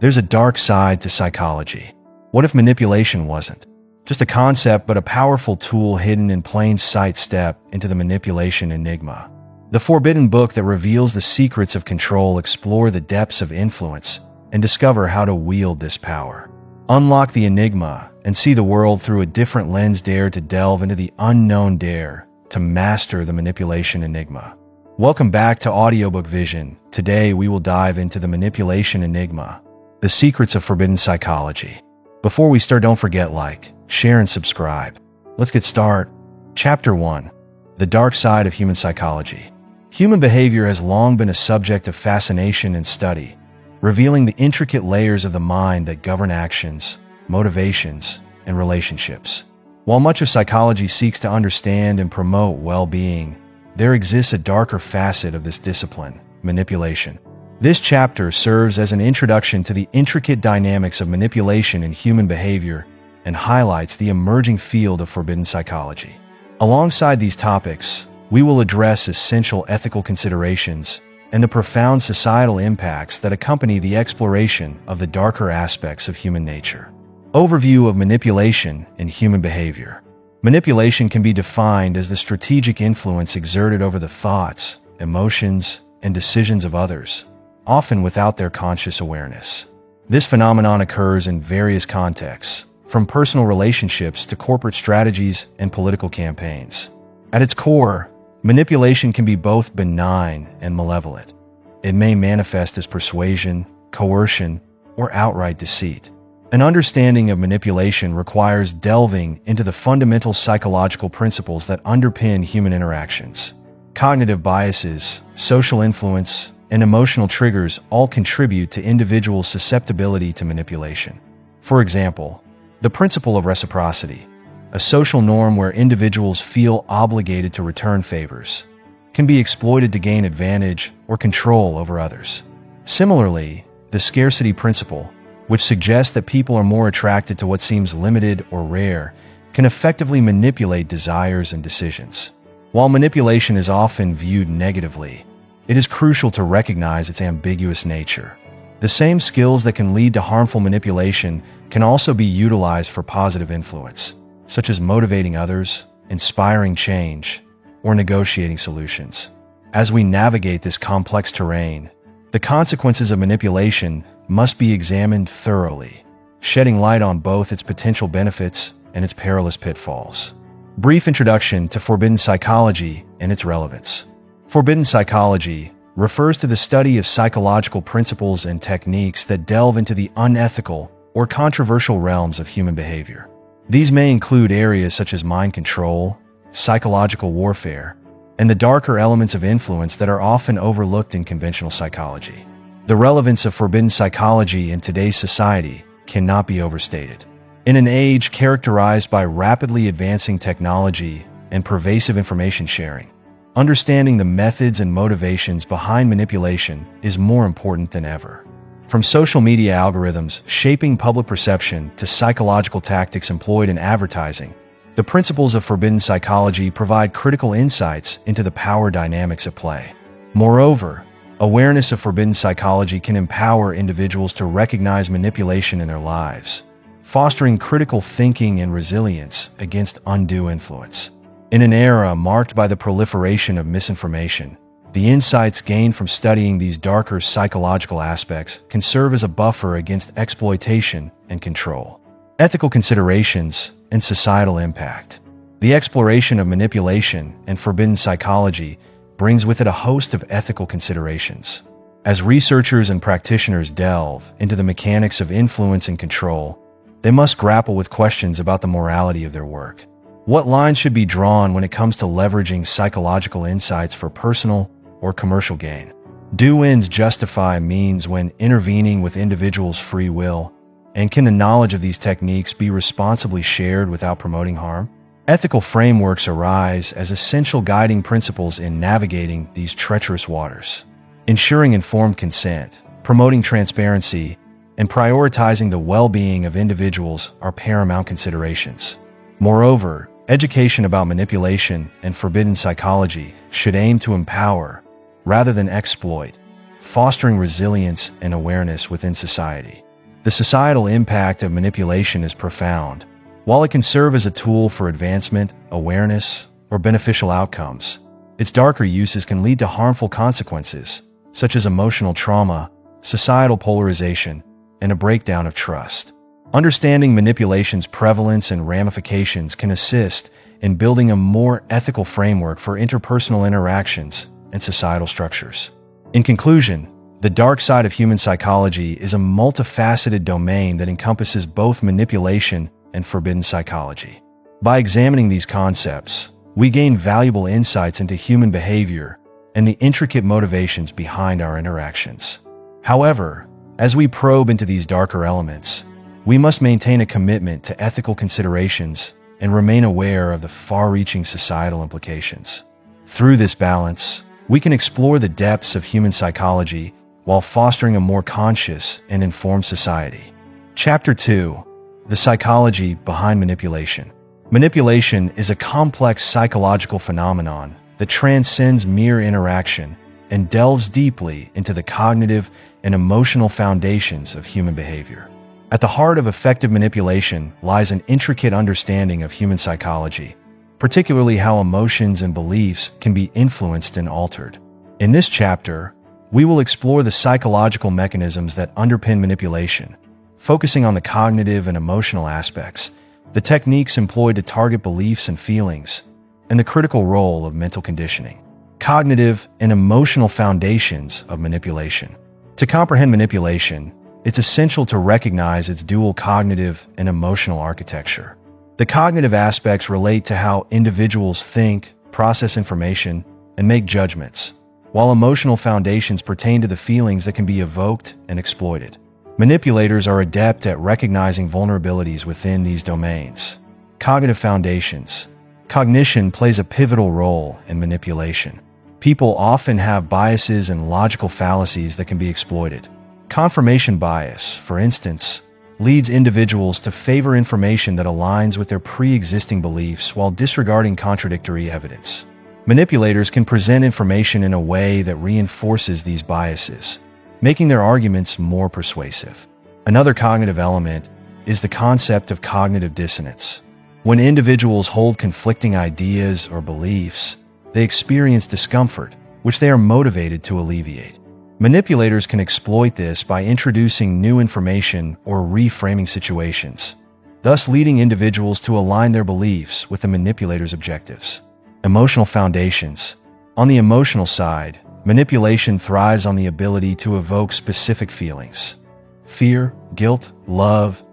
There's a dark side to psychology. What if manipulation wasn't? Just a concept, but a powerful tool hidden in plain sight step into the manipulation enigma. The forbidden book that reveals the secrets of control explore the depths of influence and discover how to wield this power. Unlock the enigma and see the world through a different lens dare to delve into the unknown dare to master the manipulation enigma. Welcome back to Audiobook Vision. Today we will dive into the manipulation enigma, the secrets of forbidden psychology. Before we start, don't forget like, share, and subscribe. Let's get started. Chapter 1 The Dark Side of Human Psychology. Human behavior has long been a subject of fascination and study, revealing the intricate layers of the mind that govern actions, motivations, and relationships. While much of psychology seeks to understand and promote well being, there exists a darker facet of this discipline manipulation. This chapter serves as an introduction to the intricate dynamics of manipulation in human behavior and highlights the emerging field of forbidden psychology. Alongside these topics, we will address essential ethical considerations and the profound societal impacts that accompany the exploration of the darker aspects of human nature. Overview of manipulation in human behavior. Manipulation can be defined as the strategic influence exerted over the thoughts, emotions, and decisions of others, often without their conscious awareness. This phenomenon occurs in various contexts, from personal relationships to corporate strategies and political campaigns. At its core, Manipulation can be both benign and malevolent. It may manifest as persuasion, coercion, or outright deceit. An understanding of manipulation requires delving into the fundamental psychological principles that underpin human interactions. Cognitive biases, social influence, and emotional triggers all contribute to individuals' susceptibility to manipulation. For example, the principle of reciprocity a social norm where individuals feel obligated to return favors, can be exploited to gain advantage or control over others. Similarly, the scarcity principle, which suggests that people are more attracted to what seems limited or rare, can effectively manipulate desires and decisions. While manipulation is often viewed negatively, it is crucial to recognize its ambiguous nature. The same skills that can lead to harmful manipulation can also be utilized for positive influence such as motivating others, inspiring change, or negotiating solutions. As we navigate this complex terrain, the consequences of manipulation must be examined thoroughly, shedding light on both its potential benefits and its perilous pitfalls. Brief introduction to forbidden psychology and its relevance. Forbidden psychology refers to the study of psychological principles and techniques that delve into the unethical or controversial realms of human behavior. These may include areas such as mind control, psychological warfare, and the darker elements of influence that are often overlooked in conventional psychology. The relevance of forbidden psychology in today's society cannot be overstated. In an age characterized by rapidly advancing technology and pervasive information sharing, understanding the methods and motivations behind manipulation is more important than ever. From social media algorithms shaping public perception to psychological tactics employed in advertising, the principles of forbidden psychology provide critical insights into the power dynamics at play. Moreover, awareness of forbidden psychology can empower individuals to recognize manipulation in their lives, fostering critical thinking and resilience against undue influence. In an era marked by the proliferation of misinformation, the insights gained from studying these darker psychological aspects can serve as a buffer against exploitation and control. Ethical considerations and societal impact. The exploration of manipulation and forbidden psychology brings with it a host of ethical considerations. As researchers and practitioners delve into the mechanics of influence and control, they must grapple with questions about the morality of their work. What lines should be drawn when it comes to leveraging psychological insights for personal or commercial gain. Do ends justify means when intervening with individuals' free will? And can the knowledge of these techniques be responsibly shared without promoting harm? Ethical frameworks arise as essential guiding principles in navigating these treacherous waters. Ensuring informed consent, promoting transparency, and prioritizing the well being of individuals are paramount considerations. Moreover, education about manipulation and forbidden psychology should aim to empower, rather than exploit, fostering resilience and awareness within society. The societal impact of manipulation is profound. While it can serve as a tool for advancement, awareness, or beneficial outcomes, its darker uses can lead to harmful consequences, such as emotional trauma, societal polarization, and a breakdown of trust. Understanding manipulation's prevalence and ramifications can assist in building a more ethical framework for interpersonal interactions and societal structures. In conclusion, the dark side of human psychology is a multifaceted domain that encompasses both manipulation and forbidden psychology. By examining these concepts, we gain valuable insights into human behavior and the intricate motivations behind our interactions. However, as we probe into these darker elements, we must maintain a commitment to ethical considerations and remain aware of the far reaching societal implications. Through this balance, we can explore the depths of human psychology while fostering a more conscious and informed society. Chapter 2 The Psychology Behind Manipulation. Manipulation is a complex psychological phenomenon that transcends mere interaction and delves deeply into the cognitive and emotional foundations of human behavior. At the heart of effective manipulation lies an intricate understanding of human psychology, particularly how emotions and beliefs can be influenced and altered. In this chapter, we will explore the psychological mechanisms that underpin manipulation, focusing on the cognitive and emotional aspects, the techniques employed to target beliefs and feelings, and the critical role of mental conditioning, cognitive and emotional foundations of manipulation. To comprehend manipulation, it's essential to recognize its dual cognitive and emotional architecture. The cognitive aspects relate to how individuals think, process information, and make judgments, while emotional foundations pertain to the feelings that can be evoked and exploited. Manipulators are adept at recognizing vulnerabilities within these domains. Cognitive foundations. Cognition plays a pivotal role in manipulation. People often have biases and logical fallacies that can be exploited. Confirmation bias, for instance, leads individuals to favor information that aligns with their pre-existing beliefs while disregarding contradictory evidence. Manipulators can present information in a way that reinforces these biases, making their arguments more persuasive. Another cognitive element is the concept of cognitive dissonance. When individuals hold conflicting ideas or beliefs, they experience discomfort, which they are motivated to alleviate. Manipulators can exploit this by introducing new information or reframing situations, thus leading individuals to align their beliefs with the manipulator's objectives. Emotional foundations. On the emotional side, manipulation thrives on the ability to evoke specific feelings. Fear, guilt, love,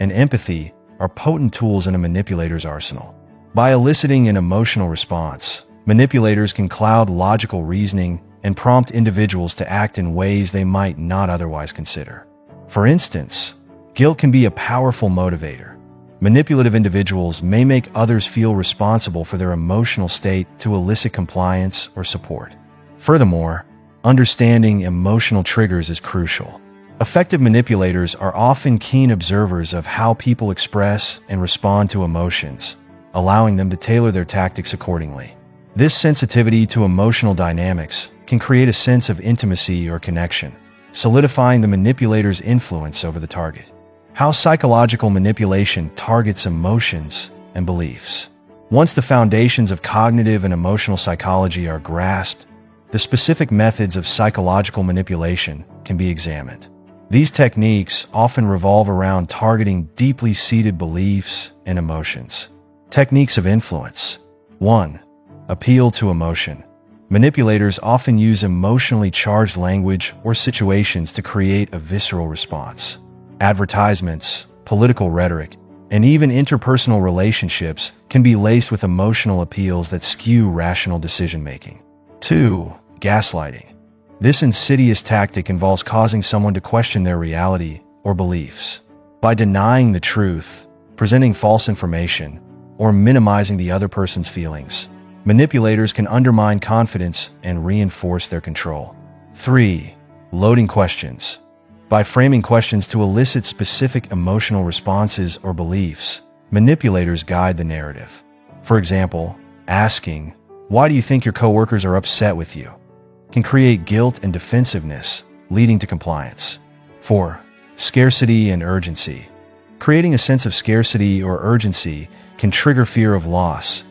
and empathy are potent tools in a manipulator's arsenal. By eliciting an emotional response, manipulators can cloud logical reasoning and prompt individuals to act in ways they might not otherwise consider. For instance, guilt can be a powerful motivator. Manipulative individuals may make others feel responsible for their emotional state to elicit compliance or support. Furthermore, understanding emotional triggers is crucial. Effective manipulators are often keen observers of how people express and respond to emotions, allowing them to tailor their tactics accordingly. This sensitivity to emotional dynamics can create a sense of intimacy or connection, solidifying the manipulator's influence over the target. How psychological manipulation targets emotions and beliefs. Once the foundations of cognitive and emotional psychology are grasped, the specific methods of psychological manipulation can be examined. These techniques often revolve around targeting deeply seated beliefs and emotions. Techniques of influence. 1. Appeal to emotion. Manipulators often use emotionally charged language or situations to create a visceral response. Advertisements, political rhetoric, and even interpersonal relationships can be laced with emotional appeals that skew rational decision making. 2. Gaslighting. This insidious tactic involves causing someone to question their reality or beliefs. By denying the truth, presenting false information, or minimizing the other person's feelings, Manipulators can undermine confidence and reinforce their control. 3. Loading questions. By framing questions to elicit specific emotional responses or beliefs, manipulators guide the narrative. For example, asking, Why do you think your coworkers are upset with you? can create guilt and defensiveness, leading to compliance. 4. scarcity, and urgency. Creating a sense of scarcity or urgency can trigger fear of loss,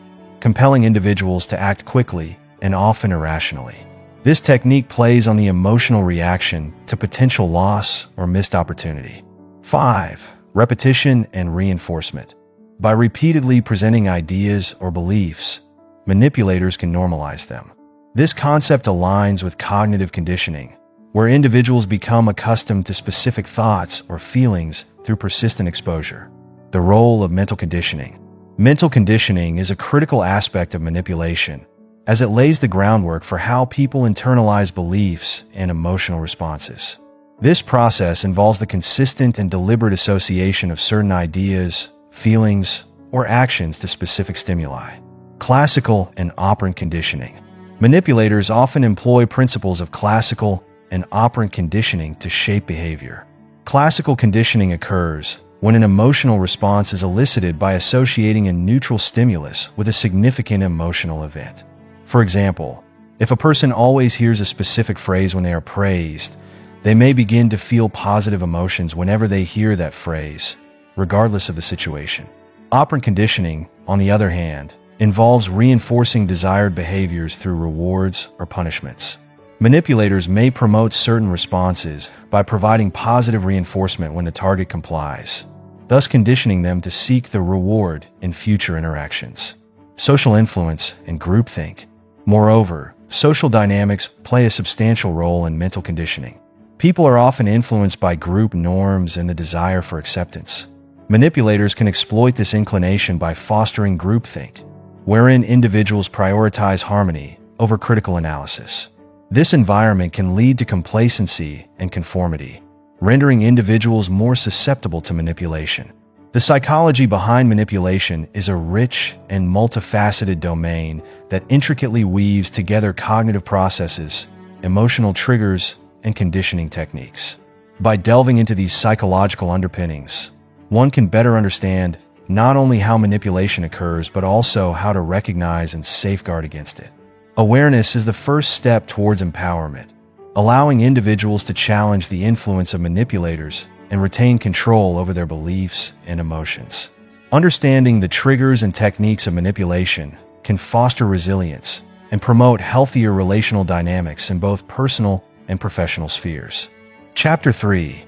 compelling individuals to act quickly and often irrationally. This technique plays on the emotional reaction to potential loss or missed opportunity. 5. Repetition and reinforcement. By repeatedly presenting ideas or beliefs, manipulators can normalize them. This concept aligns with cognitive conditioning, where individuals become accustomed to specific thoughts or feelings through persistent exposure. The role of mental conditioning. Mental conditioning is a critical aspect of manipulation, as it lays the groundwork for how people internalize beliefs and emotional responses. This process involves the consistent and deliberate association of certain ideas, feelings, or actions to specific stimuli. Classical and operant conditioning. Manipulators often employ principles of classical and operant conditioning to shape behavior. Classical conditioning occurs when an emotional response is elicited by associating a neutral stimulus with a significant emotional event. For example, if a person always hears a specific phrase when they are praised, they may begin to feel positive emotions whenever they hear that phrase, regardless of the situation. Operant conditioning, on the other hand, involves reinforcing desired behaviors through rewards or punishments. Manipulators may promote certain responses by providing positive reinforcement when the target complies, thus conditioning them to seek the reward in future interactions. Social influence and groupthink. Moreover, social dynamics play a substantial role in mental conditioning. People are often influenced by group norms and the desire for acceptance. Manipulators can exploit this inclination by fostering groupthink, wherein individuals prioritize harmony over critical analysis. This environment can lead to complacency and conformity, rendering individuals more susceptible to manipulation. The psychology behind manipulation is a rich and multifaceted domain that intricately weaves together cognitive processes, emotional triggers, and conditioning techniques. By delving into these psychological underpinnings, one can better understand not only how manipulation occurs, but also how to recognize and safeguard against it. Awareness is the first step towards empowerment, allowing individuals to challenge the influence of manipulators and retain control over their beliefs and emotions. Understanding the triggers and techniques of manipulation can foster resilience and promote healthier relational dynamics in both personal and professional spheres. Chapter 3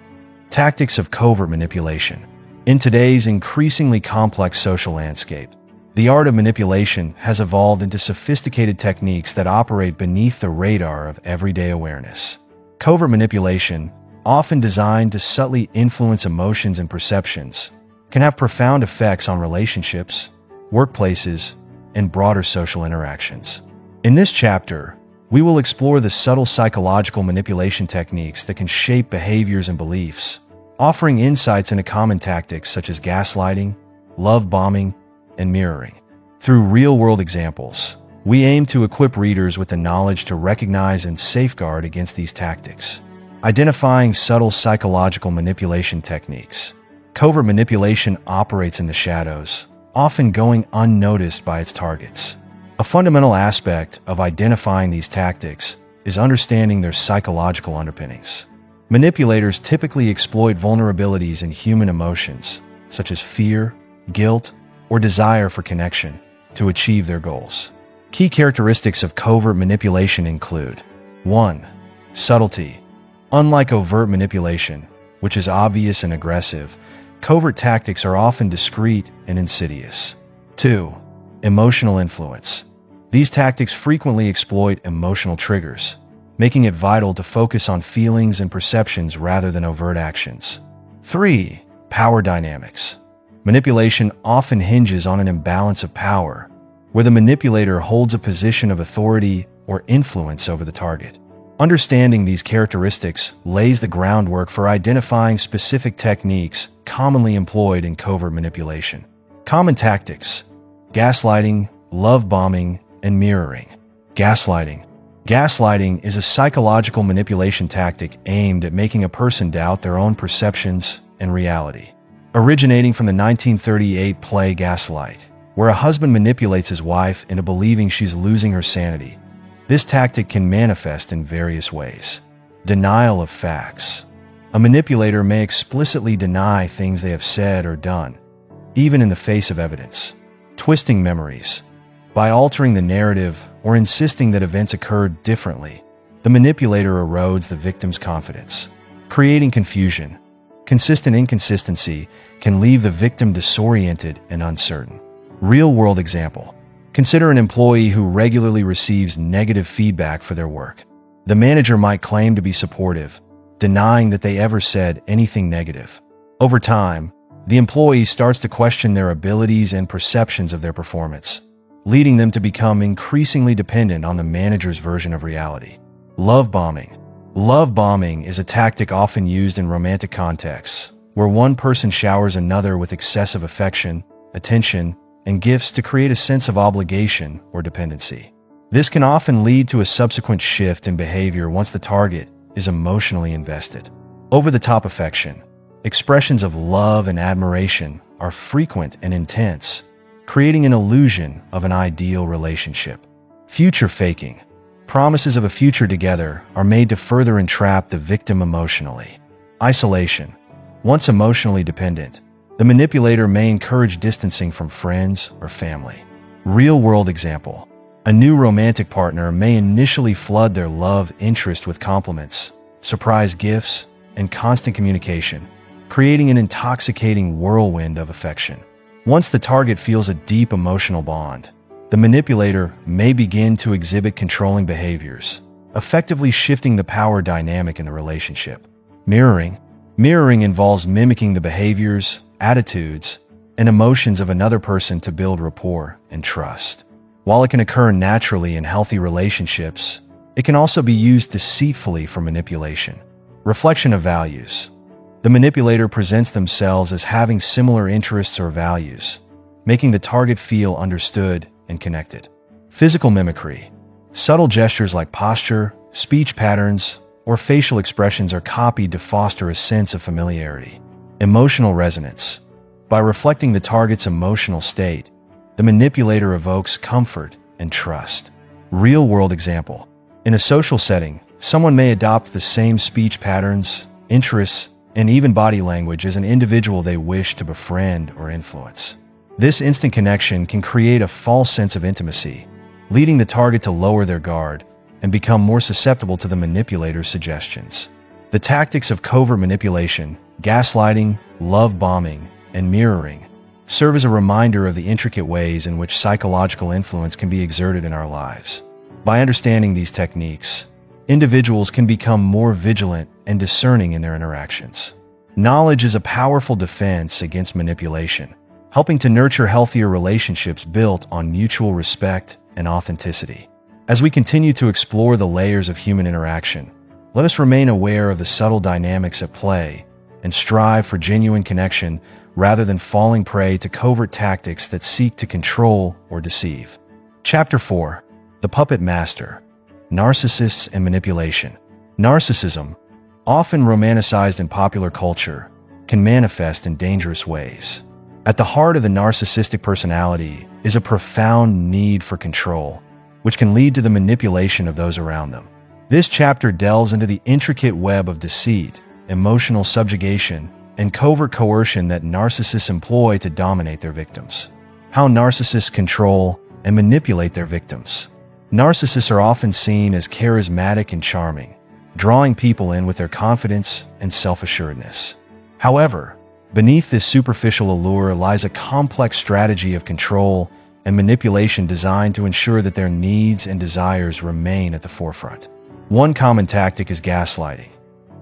Tactics of Covert Manipulation. In today's increasingly complex social landscape, the art of manipulation has evolved into sophisticated techniques that operate beneath the radar of everyday awareness. Covert manipulation, often designed to subtly influence emotions and perceptions, can have profound effects on relationships, workplaces, and broader social interactions. In this chapter, we will explore the subtle psychological manipulation techniques that can shape behaviors and beliefs, offering insights into common tactics such as gaslighting, love bombing, and mirroring. Through real world examples, we aim to equip readers with the knowledge to recognize and safeguard against these tactics. Identifying subtle psychological manipulation techniques. Covert manipulation operates in the shadows, often going unnoticed by its targets. A fundamental aspect of identifying these tactics is understanding their psychological underpinnings. Manipulators typically exploit vulnerabilities in human emotions, such as fear, guilt, or desire for connection, to achieve their goals. Key characteristics of covert manipulation include 1. Subtlety. Unlike overt manipulation, which is obvious and aggressive, covert tactics are often discreet and insidious. 2 Emotional influence. These tactics frequently exploit emotional triggers, making it vital to focus on feelings and perceptions rather than overt actions. 3. Power dynamics. Manipulation often hinges on an imbalance of power, where the manipulator holds a position of authority or influence over the target. Understanding these characteristics lays the groundwork for identifying specific techniques commonly employed in covert manipulation. Common tactics gaslighting, love bombing, and mirroring. Gaslighting. Gaslighting is a psychological manipulation tactic aimed at making a person doubt their own perceptions and reality. Originating from the 1938 play Gaslight, where a husband manipulates his wife into believing she's losing her sanity. This tactic can manifest in various ways. Denial of facts. A manipulator may explicitly deny things they have said or done, even in the face of evidence. Twisting memories. By altering the narrative or insisting that events occurred differently, the manipulator erodes the victim's confidence, creating confusion. Consistent inconsistency can leave the victim disoriented and uncertain. Real world example. Consider an employee who regularly receives negative feedback for their work. The manager might claim to be supportive, denying that they ever said anything negative. Over time, the employee starts to question their abilities and perceptions of their performance, leading them to become increasingly dependent on the manager's version of reality. Love bombing. Love bombing is a tactic often used in romantic contexts, where one person showers another with excessive affection, attention, and gifts to create a sense of obligation or dependency. This can often lead to a subsequent shift in behavior once the target is emotionally invested. Over the top affection, expressions of love and admiration are frequent and intense, creating an illusion of an ideal relationship. Future faking. Promises of a future together are made to further entrap the victim emotionally. Isolation. Once emotionally dependent, the manipulator may encourage distancing from friends or family. Real world example. A new romantic partner may initially flood their love interest with compliments, surprise gifts, and constant communication, creating an intoxicating whirlwind of affection. Once the target feels a deep emotional bond, the manipulator may begin to exhibit controlling behaviors, effectively shifting the power dynamic in the relationship. Mirroring. Mirroring involves mimicking the behaviors, attitudes, and emotions of another person to build rapport and trust. While it can occur naturally in healthy relationships, it can also be used deceitfully for manipulation. Reflection of values. The manipulator presents themselves as having similar interests or values, making the target feel understood and connected. Physical mimicry. Subtle gestures like posture, speech patterns, or facial expressions are copied to foster a sense of familiarity. Emotional resonance. By reflecting the target's emotional state, the manipulator evokes comfort and trust. Real world example. In a social setting, someone may adopt the same speech patterns, interests, and even body language as an individual they wish to befriend or influence. This instant connection can create a false sense of intimacy, leading the target to lower their guard and become more susceptible to the manipulator's suggestions. The tactics of covert manipulation gaslighting, love bombing, and mirroring serve as a reminder of the intricate ways in which psychological influence can be exerted in our lives. By understanding these techniques, individuals can become more vigilant and discerning in their interactions. Knowledge is a powerful defense against manipulation, helping to nurture healthier relationships built on mutual respect and authenticity. As we continue to explore the layers of human interaction, let us remain aware of the subtle dynamics at play and strive for genuine connection rather than falling prey to covert tactics that seek to control or deceive. Chapter 4 The Puppet Master Narcissists and Manipulation. Narcissism, often romanticized in popular culture, can manifest in dangerous ways. At the heart of the narcissistic personality is a profound need for control, which can lead to the manipulation of those around them. This chapter delves into the intricate web of deceit, emotional subjugation, and covert coercion that narcissists employ to dominate their victims. How narcissists control and manipulate their victims. Narcissists are often seen as charismatic and charming, drawing people in with their confidence and self assuredness. However, beneath this superficial allure lies a complex strategy of control and manipulation designed to ensure that their needs and desires remain at the forefront. One common tactic is gaslighting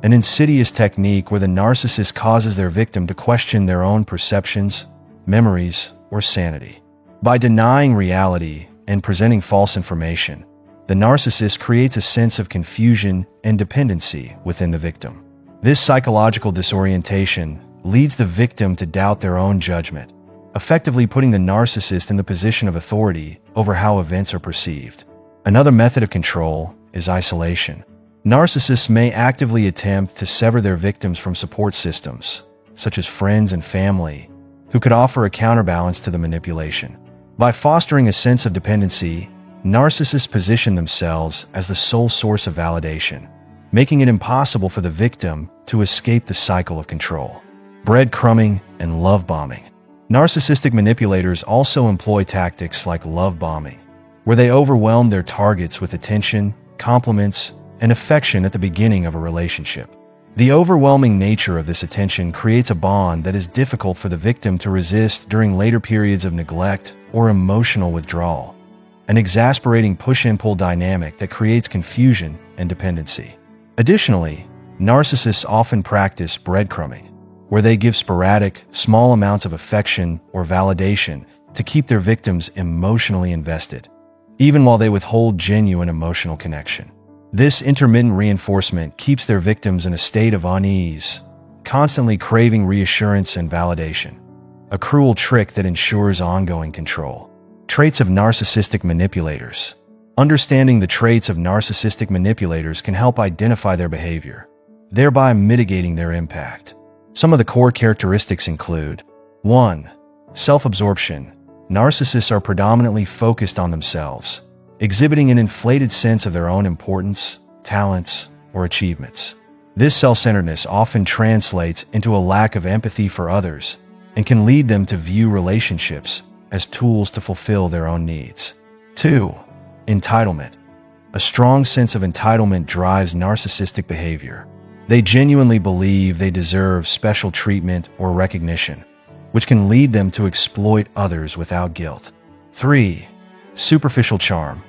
an insidious technique where the narcissist causes their victim to question their own perceptions, memories, or sanity. By denying reality and presenting false information, the narcissist creates a sense of confusion and dependency within the victim. This psychological disorientation leads the victim to doubt their own judgment, effectively putting the narcissist in the position of authority over how events are perceived. Another method of control is isolation. Narcissists may actively attempt to sever their victims from support systems, such as friends and family, who could offer a counterbalance to the manipulation. By fostering a sense of dependency, narcissists position themselves as the sole source of validation, making it impossible for the victim to escape the cycle of control. Breadcrumbing and love bombing. Narcissistic manipulators also employ tactics like love bombing, where they overwhelm their targets with attention, compliments, and affection at the beginning of a relationship. The overwhelming nature of this attention creates a bond that is difficult for the victim to resist during later periods of neglect or emotional withdrawal, an exasperating push and pull dynamic that creates confusion and dependency. Additionally, narcissists often practice breadcrumbing, where they give sporadic, small amounts of affection or validation to keep their victims emotionally invested, even while they withhold genuine emotional connection. This intermittent reinforcement keeps their victims in a state of unease, constantly craving reassurance and validation, a cruel trick that ensures ongoing control. Traits of narcissistic manipulators. Understanding the traits of narcissistic manipulators can help identify their behavior, thereby mitigating their impact. Some of the core characteristics include 1. Self absorption. Narcissists are predominantly focused on themselves exhibiting an inflated sense of their own importance, talents, or achievements. This self-centeredness often translates into a lack of empathy for others and can lead them to view relationships as tools to fulfill their own needs. 2. Entitlement. A strong sense of entitlement drives narcissistic behavior. They genuinely believe they deserve special treatment or recognition, which can lead them to exploit others without guilt. 3. Superficial charm.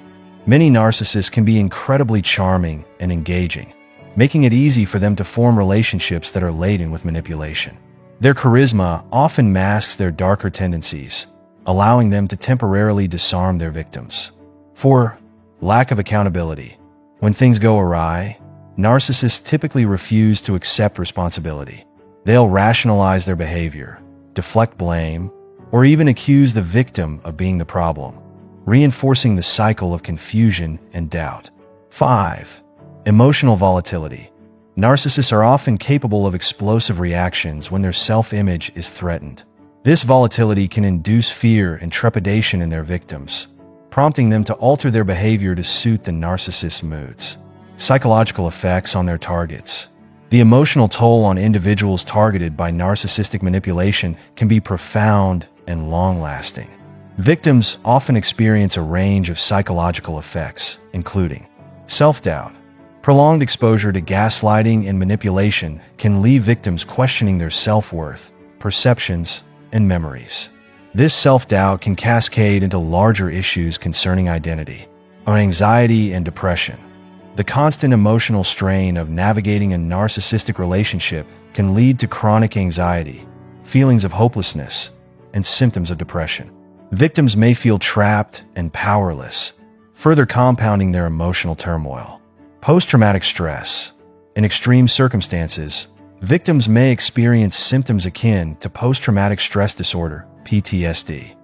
Many narcissists can be incredibly charming and engaging, making it easy for them to form relationships that are laden with manipulation. Their charisma often masks their darker tendencies, allowing them to temporarily disarm their victims. 4. Lack of accountability. When things go awry, narcissists typically refuse to accept responsibility. They'll rationalize their behavior, deflect blame, or even accuse the victim of being the problem reinforcing the cycle of confusion and doubt. 5. Emotional volatility. Narcissists are often capable of explosive reactions when their self-image is threatened. This volatility can induce fear and trepidation in their victims, prompting them to alter their behavior to suit the narcissist's moods. Psychological effects on their targets. The emotional toll on individuals targeted by narcissistic manipulation can be profound and long-lasting. Victims often experience a range of psychological effects, including self-doubt. Prolonged exposure to gaslighting and manipulation can leave victims questioning their self-worth, perceptions, and memories. This self-doubt can cascade into larger issues concerning identity, or anxiety and depression. The constant emotional strain of navigating a narcissistic relationship can lead to chronic anxiety, feelings of hopelessness, and symptoms of depression. Victims may feel trapped and powerless, further compounding their emotional turmoil. Post-traumatic stress. In extreme circumstances, victims may experience symptoms akin to post-traumatic stress disorder, PTSD.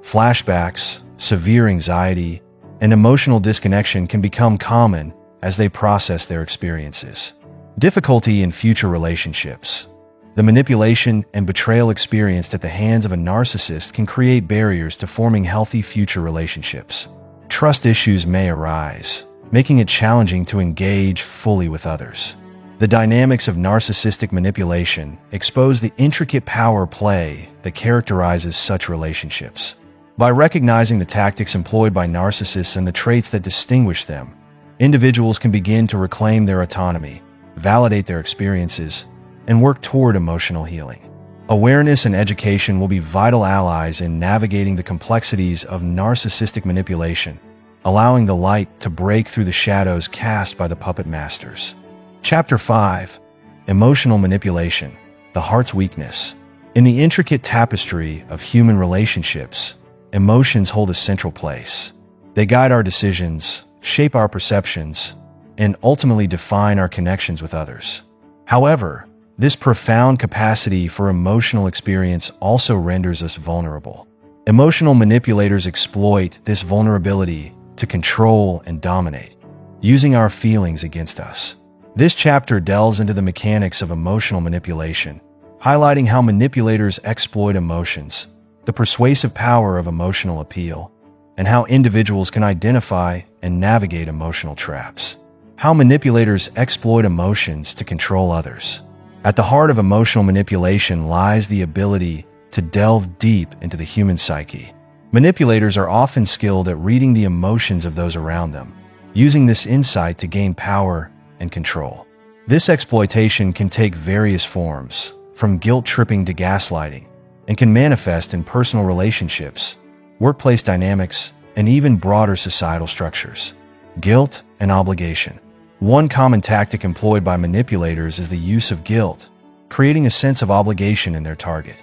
Flashbacks, severe anxiety, and emotional disconnection can become common as they process their experiences. Difficulty in future relationships. The manipulation and betrayal experienced at the hands of a narcissist can create barriers to forming healthy future relationships. Trust issues may arise, making it challenging to engage fully with others. The dynamics of narcissistic manipulation expose the intricate power play that characterizes such relationships. By recognizing the tactics employed by narcissists and the traits that distinguish them, individuals can begin to reclaim their autonomy, validate their experiences, and work toward emotional healing. Awareness and education will be vital allies in navigating the complexities of narcissistic manipulation, allowing the light to break through the shadows cast by the puppet masters. Chapter 5 Emotional Manipulation The Heart's Weakness. In the intricate tapestry of human relationships, emotions hold a central place. They guide our decisions, shape our perceptions, and ultimately define our connections with others. However, this profound capacity for emotional experience also renders us vulnerable. Emotional manipulators exploit this vulnerability to control and dominate, using our feelings against us. This chapter delves into the mechanics of emotional manipulation, highlighting how manipulators exploit emotions, the persuasive power of emotional appeal, and how individuals can identify and navigate emotional traps. how manipulators exploit emotions to control others. At the heart of emotional manipulation lies the ability to delve deep into the human psyche. Manipulators are often skilled at reading the emotions of those around them, using this insight to gain power and control. This exploitation can take various forms, from guilt tripping to gaslighting, and can manifest in personal relationships, workplace dynamics, and even broader societal structures. Guilt and obligation. One common tactic employed by manipulators is the use of guilt, creating a sense of obligation in their target.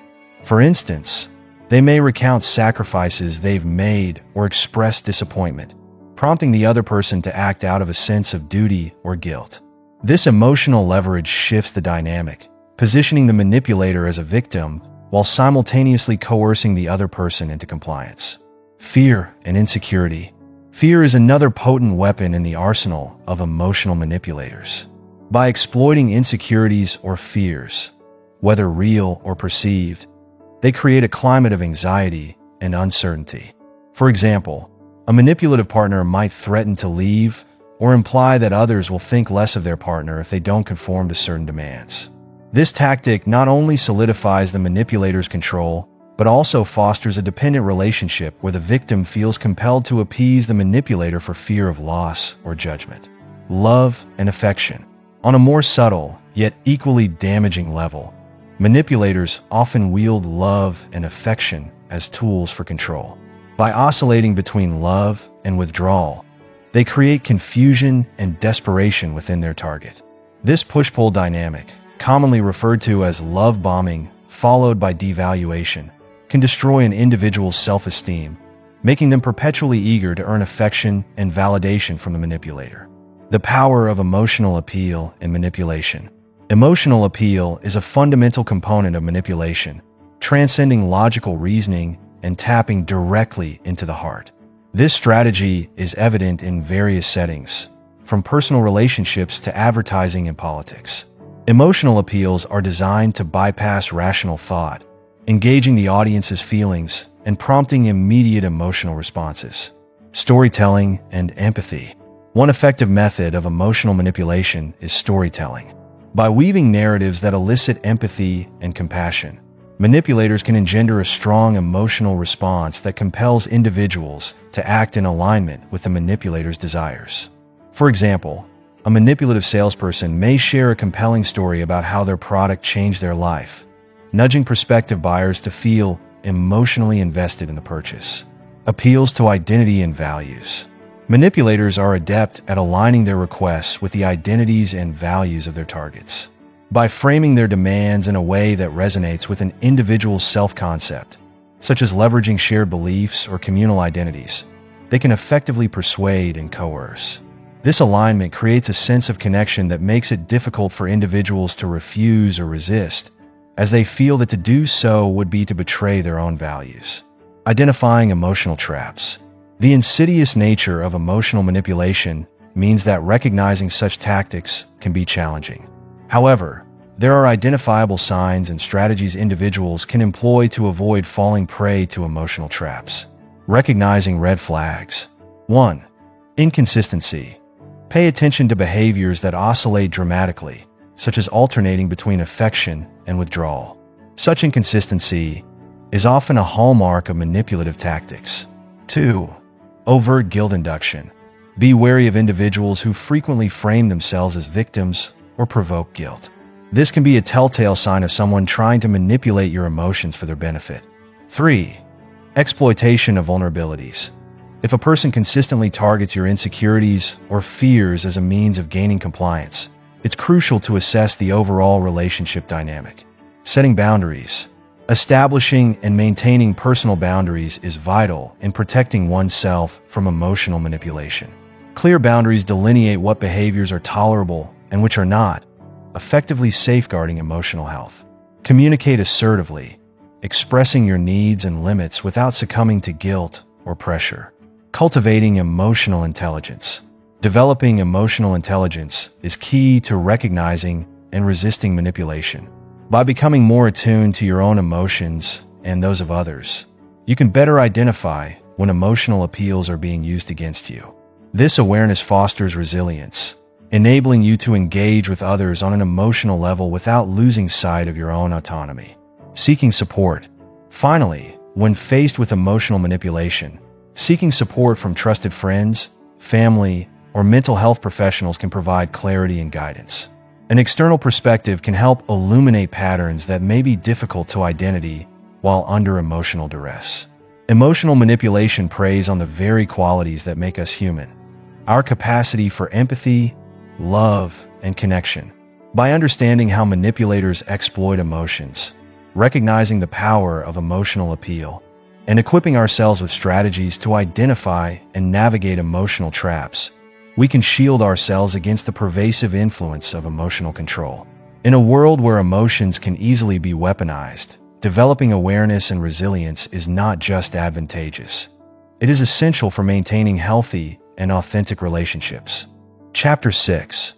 For instance, they may recount sacrifices they've made or express disappointment, prompting the other person to act out of a sense of duty or guilt. This emotional leverage shifts the dynamic, positioning the manipulator as a victim while simultaneously coercing the other person into compliance. Fear and insecurity. Fear is another potent weapon in the arsenal of emotional manipulators. By exploiting insecurities or fears, whether real or perceived, they create a climate of anxiety and uncertainty. For example, a manipulative partner might threaten to leave or imply that others will think less of their partner if they don't conform to certain demands. This tactic not only solidifies the manipulator's control, but also fosters a dependent relationship where the victim feels compelled to appease the manipulator for fear of loss or judgment. Love and affection. On a more subtle, yet equally damaging level, manipulators often wield love and affection as tools for control. By oscillating between love and withdrawal, they create confusion and desperation within their target. This push pull dynamic, commonly referred to as love bombing followed by devaluation, can destroy an individual's self esteem, making them perpetually eager to earn affection and validation from the manipulator. The power of emotional appeal and manipulation. Emotional appeal is a fundamental component of manipulation, transcending logical reasoning and tapping directly into the heart. This strategy is evident in various settings, from personal relationships to advertising and politics. Emotional appeals are designed to bypass rational thought, engaging the audience's feelings and prompting immediate emotional responses. Storytelling and empathy. One effective method of emotional manipulation is storytelling. By weaving narratives that elicit empathy and compassion, Manipulators can engender a strong emotional response that compels individuals to act in alignment with the manipulator's desires. For example, a manipulative salesperson may share a compelling story about how their product changed their life, nudging prospective buyers to feel emotionally invested in the purchase. Appeals to identity and values. Manipulators are adept at aligning their requests with the identities and values of their targets by framing their demands in a way that resonates with an individual's self concept, such as leveraging shared beliefs or communal identities. They can effectively persuade and coerce. This alignment creates a sense of connection that makes it difficult for individuals to refuse or resist, as they feel that to do so would be to betray their own values. Identifying emotional traps. The insidious nature of emotional manipulation means that recognizing such tactics can be challenging. However, there are identifiable signs and strategies individuals can employ to avoid falling prey to emotional traps. Recognizing red flags. 1. Inconsistency. Pay attention to behaviors that oscillate dramatically, such as alternating between affection and withdrawal. Such inconsistency is often a hallmark of manipulative tactics. 2. Overt guilt induction. Be wary of individuals who frequently frame themselves as victims or provoke guilt. This can be a telltale sign of someone trying to manipulate your emotions for their benefit. 3. Exploitation of vulnerabilities. If a person consistently targets your insecurities or fears as a means of gaining compliance, it's crucial to assess the overall relationship dynamic. Setting boundaries. Establishing and maintaining personal boundaries is vital in protecting oneself from emotional manipulation. Clear boundaries delineate what behaviors are tolerable and which are not, effectively safeguarding emotional health. Communicate assertively, expressing your needs and limits without succumbing to guilt or pressure. Cultivating emotional intelligence. Developing emotional intelligence is key to recognizing and resisting manipulation. By becoming more attuned to your own emotions and those of others, you can better identify when emotional appeals are being used against you. This awareness fosters resilience, enabling you to engage with others on an emotional level without losing sight of your own autonomy. Seeking support. Finally, when faced with emotional manipulation, seeking support from trusted friends, family, or mental health professionals can provide clarity and guidance. An external perspective can help illuminate patterns that may be difficult to identity while under emotional duress. Emotional manipulation preys on the very qualities that make us human our capacity for empathy, love, and connection. By understanding how manipulators exploit emotions, recognizing the power of emotional appeal, and equipping ourselves with strategies to identify and navigate emotional traps, we can shield ourselves against the pervasive influence of emotional control. In a world where emotions can easily be weaponized, developing awareness and resilience is not just advantageous. It is essential for maintaining healthy and authentic relationships. Chapter 6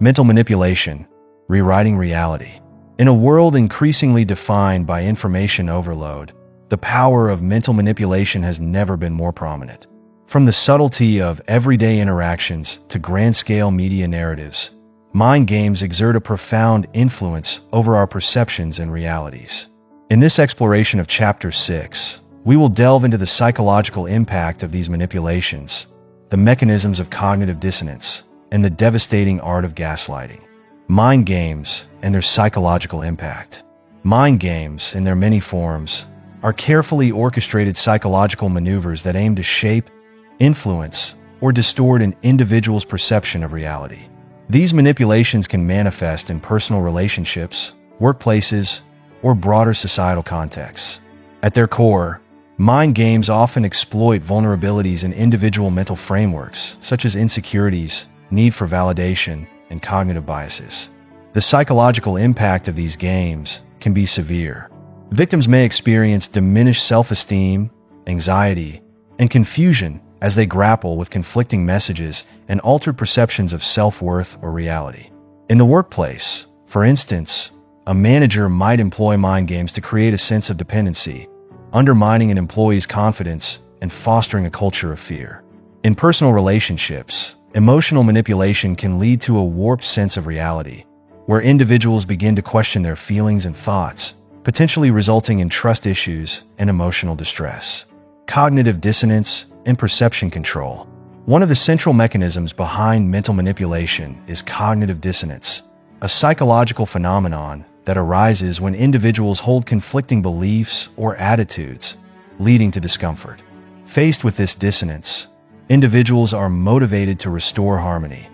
Mental Manipulation Rewriting Reality. In a world increasingly defined by information overload, the power of mental manipulation has never been more prominent. From the subtlety of everyday interactions to grand scale media narratives, mind games exert a profound influence over our perceptions and realities. In this exploration of Chapter 6, we will delve into the psychological impact of these manipulations, the mechanisms of cognitive dissonance, and the devastating art of gaslighting. Mind games and their psychological impact. Mind games, in their many forms, are carefully orchestrated psychological maneuvers that aim to shape influence, or distort an individual's perception of reality. These manipulations can manifest in personal relationships, workplaces, or broader societal contexts. At their core, mind games often exploit vulnerabilities in individual mental frameworks, such as insecurities, need for validation, and cognitive biases. The psychological impact of these games can be severe. Victims may experience diminished self esteem, anxiety, and confusion as they grapple with conflicting messages and altered perceptions of self worth or reality. In the workplace, for instance, a manager might employ mind games to create a sense of dependency, undermining an employee's confidence and fostering a culture of fear. In personal relationships, emotional manipulation can lead to a warped sense of reality, where individuals begin to question their feelings and thoughts, potentially resulting in trust issues and emotional distress. Cognitive dissonance and perception control. One of the central mechanisms behind mental manipulation is cognitive dissonance, a psychological phenomenon that arises when individuals hold conflicting beliefs or attitudes, leading to discomfort. Faced with this dissonance, individuals are motivated to restore harmony,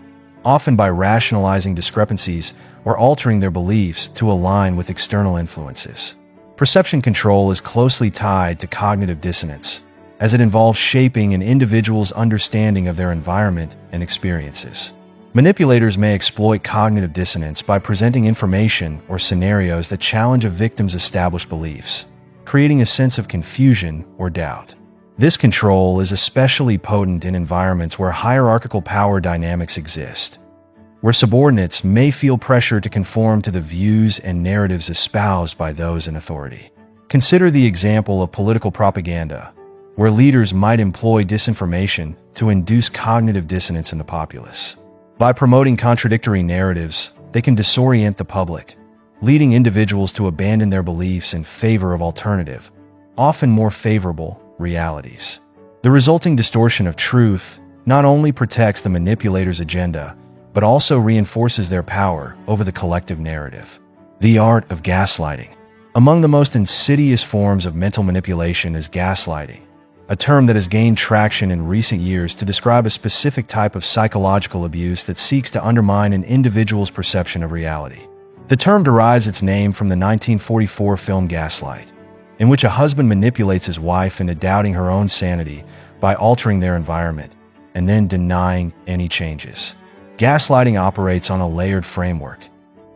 often by rationalizing discrepancies or altering their beliefs to align with external influences. Perception control is closely tied to cognitive dissonance as it involves shaping an individual's understanding of their environment and experiences. Manipulators may exploit cognitive dissonance by presenting information or scenarios that challenge a victim's established beliefs, creating a sense of confusion or doubt. This control is especially potent in environments where hierarchical power dynamics exist, where subordinates may feel pressure to conform to the views and narratives espoused by those in authority. Consider the example of political propaganda, where leaders might employ disinformation to induce cognitive dissonance in the populace. By promoting contradictory narratives, they can disorient the public, leading individuals to abandon their beliefs in favor of alternative, often more favorable, realities. The resulting distortion of truth not only protects the manipulator's agenda, but also reinforces their power over the collective narrative. The art of gaslighting. Among the most insidious forms of mental manipulation is gaslighting, a term that has gained traction in recent years to describe a specific type of psychological abuse that seeks to undermine an individual's perception of reality. The term derives its name from the 1944 film Gaslight, in which a husband manipulates his wife into doubting her own sanity by altering their environment and then denying any changes. Gaslighting operates on a layered framework,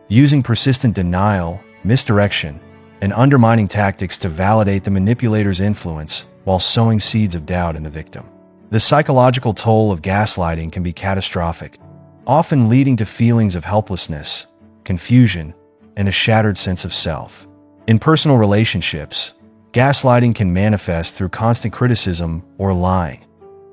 using persistent denial, misdirection, and undermining tactics to validate the manipulator's influence while sowing seeds of doubt in the victim. The psychological toll of gaslighting can be catastrophic, often leading to feelings of helplessness, confusion, and a shattered sense of self. In personal relationships, gaslighting can manifest through constant criticism or lying,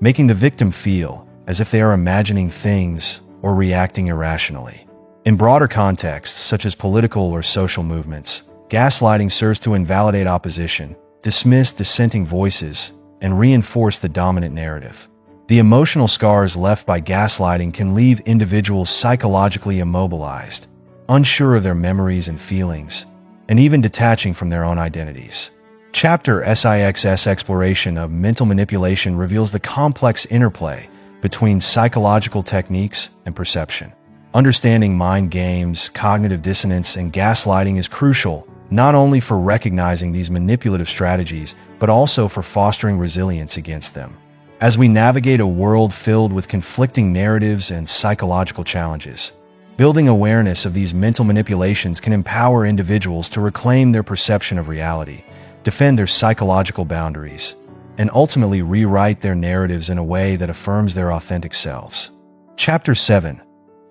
making the victim feel as if they are imagining things or reacting irrationally. In broader contexts, such as political or social movements, gaslighting serves to invalidate opposition, dismiss dissenting voices, and reinforce the dominant narrative. The emotional scars left by gaslighting can leave individuals psychologically immobilized, unsure of their memories and feelings, and even detaching from their own identities. Chapter SIXS Exploration of Mental Manipulation reveals the complex interplay between psychological techniques and perception. Understanding mind games, cognitive dissonance, and gaslighting is crucial not only for recognizing these manipulative strategies, but also for fostering resilience against them. As we navigate a world filled with conflicting narratives and psychological challenges, building awareness of these mental manipulations can empower individuals to reclaim their perception of reality, defend their psychological boundaries, and ultimately rewrite their narratives in a way that affirms their authentic selves. Chapter 7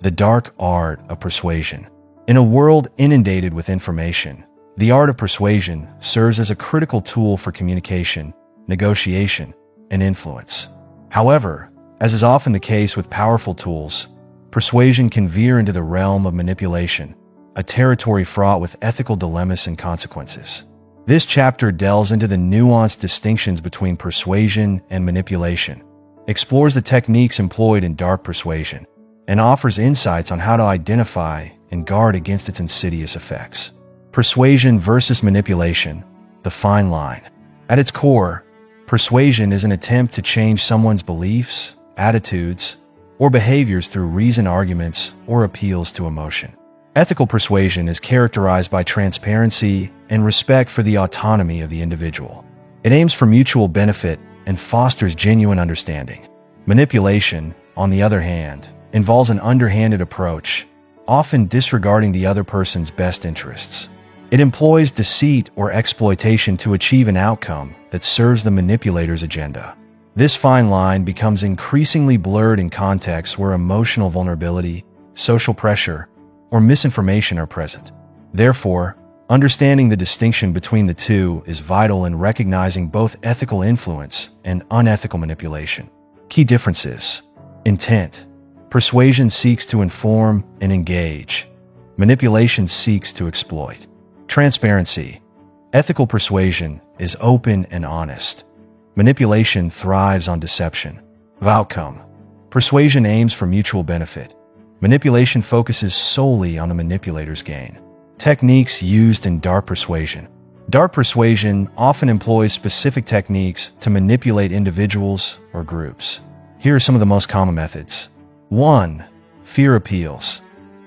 The Dark Art of Persuasion. In a world inundated with information, the art of persuasion serves as a critical tool for communication, negotiation, and influence. However, as is often the case with powerful tools, persuasion can veer into the realm of manipulation, a territory fraught with ethical dilemmas and consequences. This chapter delves into the nuanced distinctions between persuasion and manipulation, explores the techniques employed in dark persuasion, and offers insights on how to identify and guard against its insidious effects. Persuasion versus manipulation, the fine line. At its core, Persuasion is an attempt to change someone's beliefs, attitudes, or behaviors through reason arguments or appeals to emotion. Ethical persuasion is characterized by transparency and respect for the autonomy of the individual. It aims for mutual benefit and fosters genuine understanding. Manipulation, on the other hand, involves an underhanded approach, often disregarding the other person's best interests. It employs deceit or exploitation to achieve an outcome that serves the manipulator's agenda. This fine line becomes increasingly blurred in contexts where emotional vulnerability, social pressure, or misinformation are present. Therefore, understanding the distinction between the two is vital in recognizing both ethical influence and unethical manipulation. Key differences Intent Persuasion seeks to inform and engage. Manipulation seeks to exploit. Transparency. Ethical persuasion is open and honest. Manipulation thrives on deception. Outcome. Persuasion aims for mutual benefit. Manipulation focuses solely on the manipulator's gain. Techniques used in dark persuasion. Dark persuasion often employs specific techniques to manipulate individuals or groups. Here are some of the most common methods. 1. Fear appeals.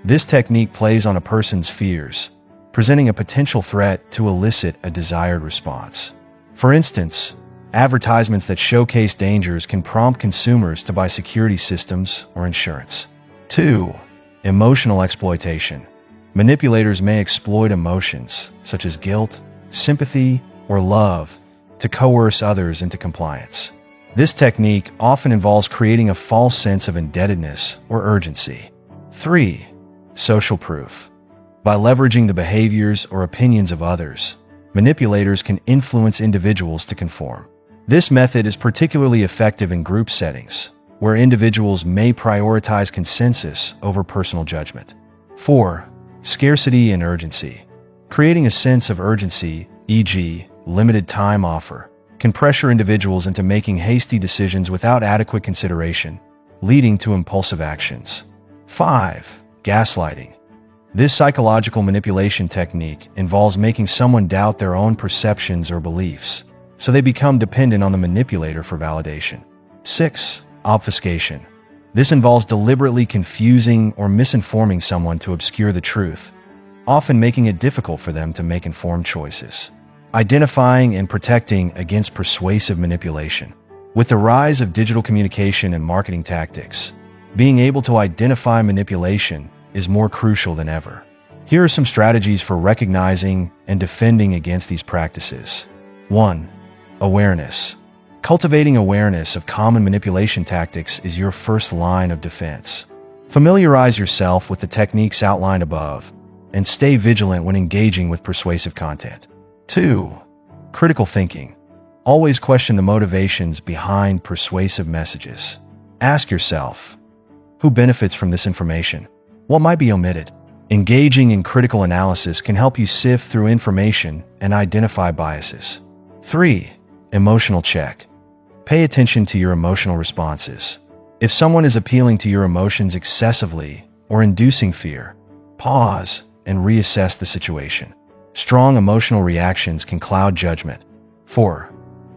This technique plays on a person's fears, presenting a potential threat to elicit a desired response. For instance, advertisements that showcase dangers can prompt consumers to buy security systems or insurance. 2. Emotional exploitation. Manipulators may exploit emotions, such as guilt, sympathy, or love, to coerce others into compliance. This technique often involves creating a false sense of indebtedness or urgency. 3. Social proof. By leveraging the behaviors or opinions of others, manipulators can influence individuals to conform. This method is particularly effective in group settings, where individuals may prioritize consensus over personal judgment. 4. Scarcity and urgency. Creating a sense of urgency, e.g., limited time offer, can pressure individuals into making hasty decisions without adequate consideration, leading to impulsive actions. 5. Gaslighting. This psychological manipulation technique involves making someone doubt their own perceptions or beliefs, so they become dependent on the manipulator for validation. 6. Obfuscation. This involves deliberately confusing or misinforming someone to obscure the truth, often making it difficult for them to make informed choices. Identifying and protecting against persuasive manipulation. With the rise of digital communication and marketing tactics, being able to identify manipulation is more crucial than ever. Here are some strategies for recognizing and defending against these practices. 1. Awareness. Cultivating awareness of common manipulation tactics is your first line of defense. Familiarize yourself with the techniques outlined above and stay vigilant when engaging with persuasive content. 2. Critical thinking. Always question the motivations behind persuasive messages. Ask yourself, Who benefits from this information? What might be omitted? Engaging in critical analysis can help you sift through information and identify biases. 3. Emotional check. Pay attention to your emotional responses. If someone is appealing to your emotions excessively or inducing fear, pause and reassess the situation. Strong emotional reactions can cloud judgment. 4.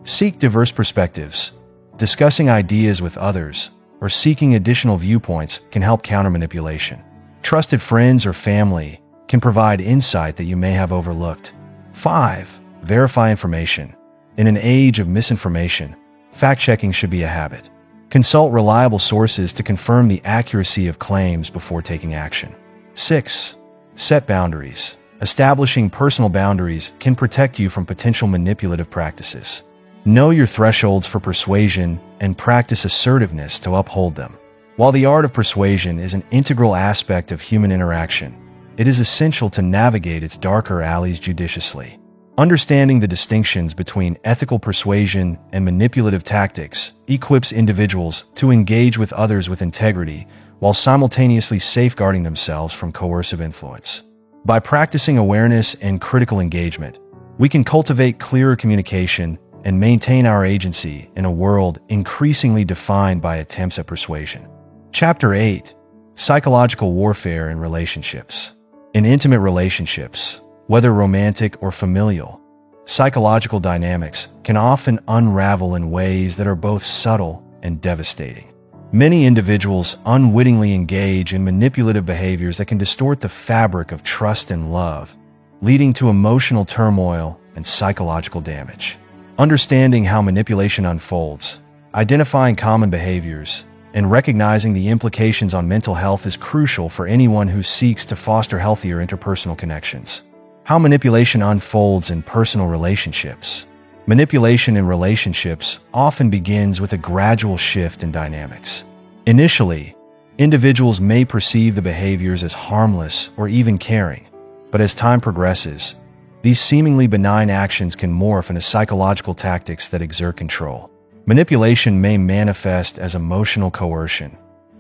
Seek diverse perspectives. Discussing ideas with others or seeking additional viewpoints can help counter manipulation. Trusted friends or family can provide insight that you may have overlooked. 5. Verify information. In an age of misinformation, fact checking should be a habit. Consult reliable sources to confirm the accuracy of claims before taking action. 6. Set boundaries. Establishing personal boundaries can protect you from potential manipulative practices. Know your thresholds for persuasion and practice assertiveness to uphold them. While the art of persuasion is an integral aspect of human interaction, it is essential to navigate its darker alleys judiciously. Understanding the distinctions between ethical persuasion and manipulative tactics equips individuals to engage with others with integrity while simultaneously safeguarding themselves from coercive influence. By practicing awareness and critical engagement, we can cultivate clearer communication and maintain our agency in a world increasingly defined by attempts at persuasion. Chapter 8 Psychological Warfare in Relationships. In intimate relationships, whether romantic or familial, psychological dynamics can often unravel in ways that are both subtle and devastating. Many individuals unwittingly engage in manipulative behaviors that can distort the fabric of trust and love, leading to emotional turmoil and psychological damage. Understanding how manipulation unfolds, identifying common behaviors, and recognizing the implications on mental health is crucial for anyone who seeks to foster healthier interpersonal connections. How manipulation unfolds in personal relationships. Manipulation in relationships often begins with a gradual shift in dynamics. Initially, individuals may perceive the behaviors as harmless or even caring, but as time progresses, these seemingly benign actions can morph into psychological tactics that exert control. Manipulation may manifest as emotional coercion,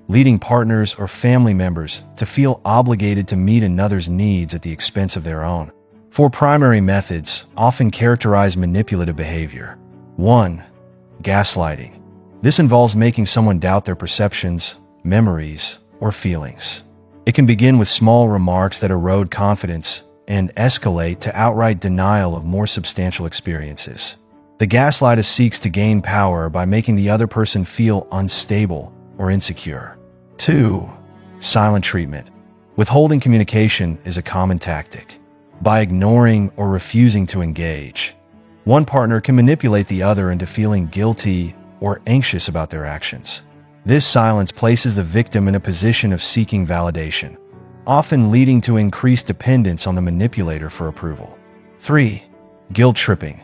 leading partners or family members to feel obligated to meet another's needs at the expense of their own. Four primary methods often characterize manipulative behavior. 1. Gaslighting. This involves making someone doubt their perceptions, memories, or feelings. It can begin with small remarks that erode confidence and escalate to outright denial of more substantial experiences. The gaslighter seeks to gain power by making the other person feel unstable or insecure. 2. Silent treatment. Withholding communication is a common tactic. By ignoring or refusing to engage, one partner can manipulate the other into feeling guilty or anxious about their actions. This silence places the victim in a position of seeking validation often leading to increased dependence on the manipulator for approval. 3. Guilt tripping.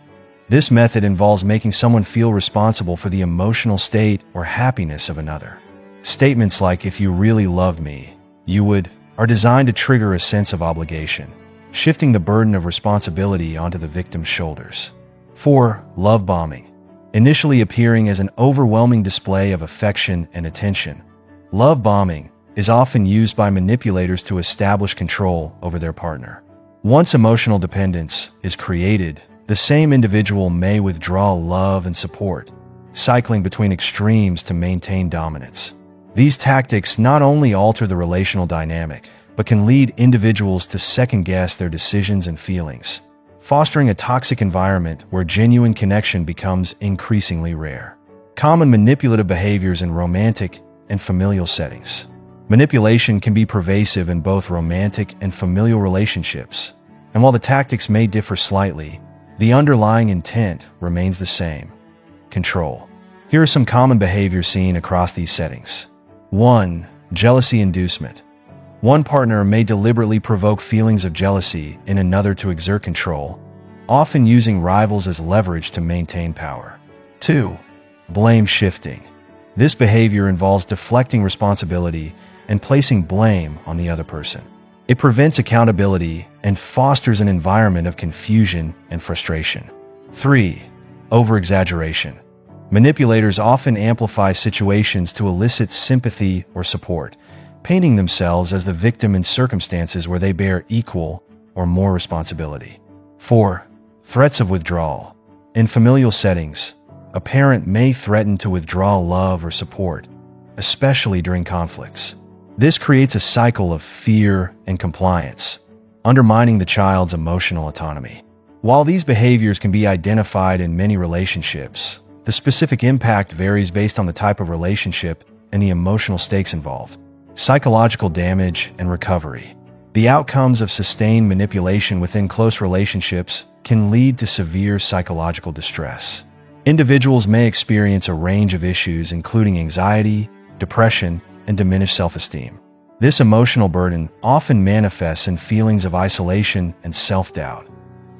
This method involves making someone feel responsible for the emotional state or happiness of another. Statements like, if you really loved me, you would, are designed to trigger a sense of obligation, shifting the burden of responsibility onto the victim's shoulders. 4. Love bombing. Initially appearing as an overwhelming display of affection and attention, love bombing is often used by manipulators to establish control over their partner. Once emotional dependence is created, the same individual may withdraw love and support, cycling between extremes to maintain dominance. These tactics not only alter the relational dynamic, but can lead individuals to second guess their decisions and feelings, fostering a toxic environment where genuine connection becomes increasingly rare. Common manipulative behaviors in romantic and familial settings. Manipulation can be pervasive in both romantic and familial relationships, and while the tactics may differ slightly, the underlying intent remains the same control. Here are some common behaviors seen across these settings. 1. Jealousy inducement. One partner may deliberately provoke feelings of jealousy in another to exert control, often using rivals as leverage to maintain power. 2. Blame shifting. This behavior involves deflecting responsibility and placing blame on the other person. It prevents accountability and fosters an environment of confusion and frustration. 3. Overexaggeration. Manipulators often amplify situations to elicit sympathy or support, painting themselves as the victim in circumstances where they bear equal or more responsibility. 4. Threats of withdrawal. In familial settings, a parent may threaten to withdraw love or support, especially during conflicts. This creates a cycle of fear and compliance, undermining the child's emotional autonomy. While these behaviors can be identified in many relationships, the specific impact varies based on the type of relationship and the emotional stakes involved. Psychological damage and recovery. The outcomes of sustained manipulation within close relationships can lead to severe psychological distress. Individuals may experience a range of issues, including anxiety, depression, and diminished self esteem. This emotional burden often manifests in feelings of isolation and self doubt,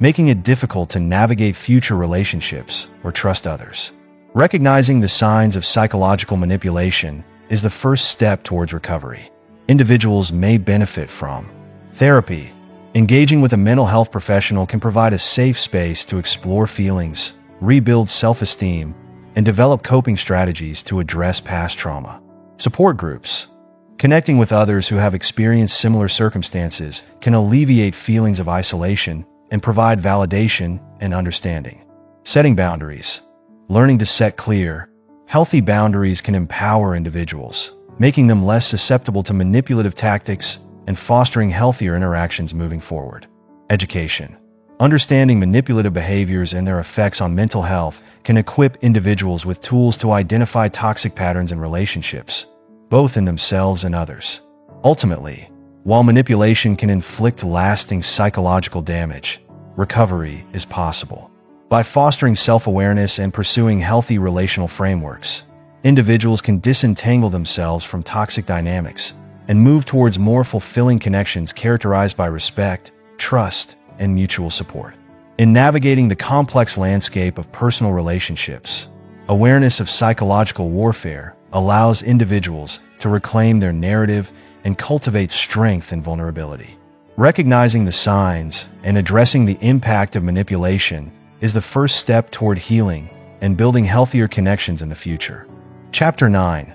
making it difficult to navigate future relationships or trust others. Recognizing the signs of psychological manipulation is the first step towards recovery. Individuals may benefit from therapy. Engaging with a mental health professional can provide a safe space to explore feelings rebuild self esteem, and develop coping strategies to address past trauma. Support groups. Connecting with others who have experienced similar circumstances can alleviate feelings of isolation and provide validation and understanding. Setting boundaries. Learning to set clear, healthy boundaries can empower individuals, making them less susceptible to manipulative tactics and fostering healthier interactions moving forward. Education. Understanding manipulative behaviors and their effects on mental health can equip individuals with tools to identify toxic patterns in relationships, both in themselves and others. Ultimately, while manipulation can inflict lasting psychological damage, recovery is possible. By fostering self awareness and pursuing healthy relational frameworks, individuals can disentangle themselves from toxic dynamics and move towards more fulfilling connections characterized by respect, trust, and mutual support. In navigating the complex landscape of personal relationships, awareness of psychological warfare allows individuals to reclaim their narrative and cultivate strength and vulnerability. Recognizing the signs and addressing the impact of manipulation is the first step toward healing and building healthier connections in the future. Chapter 9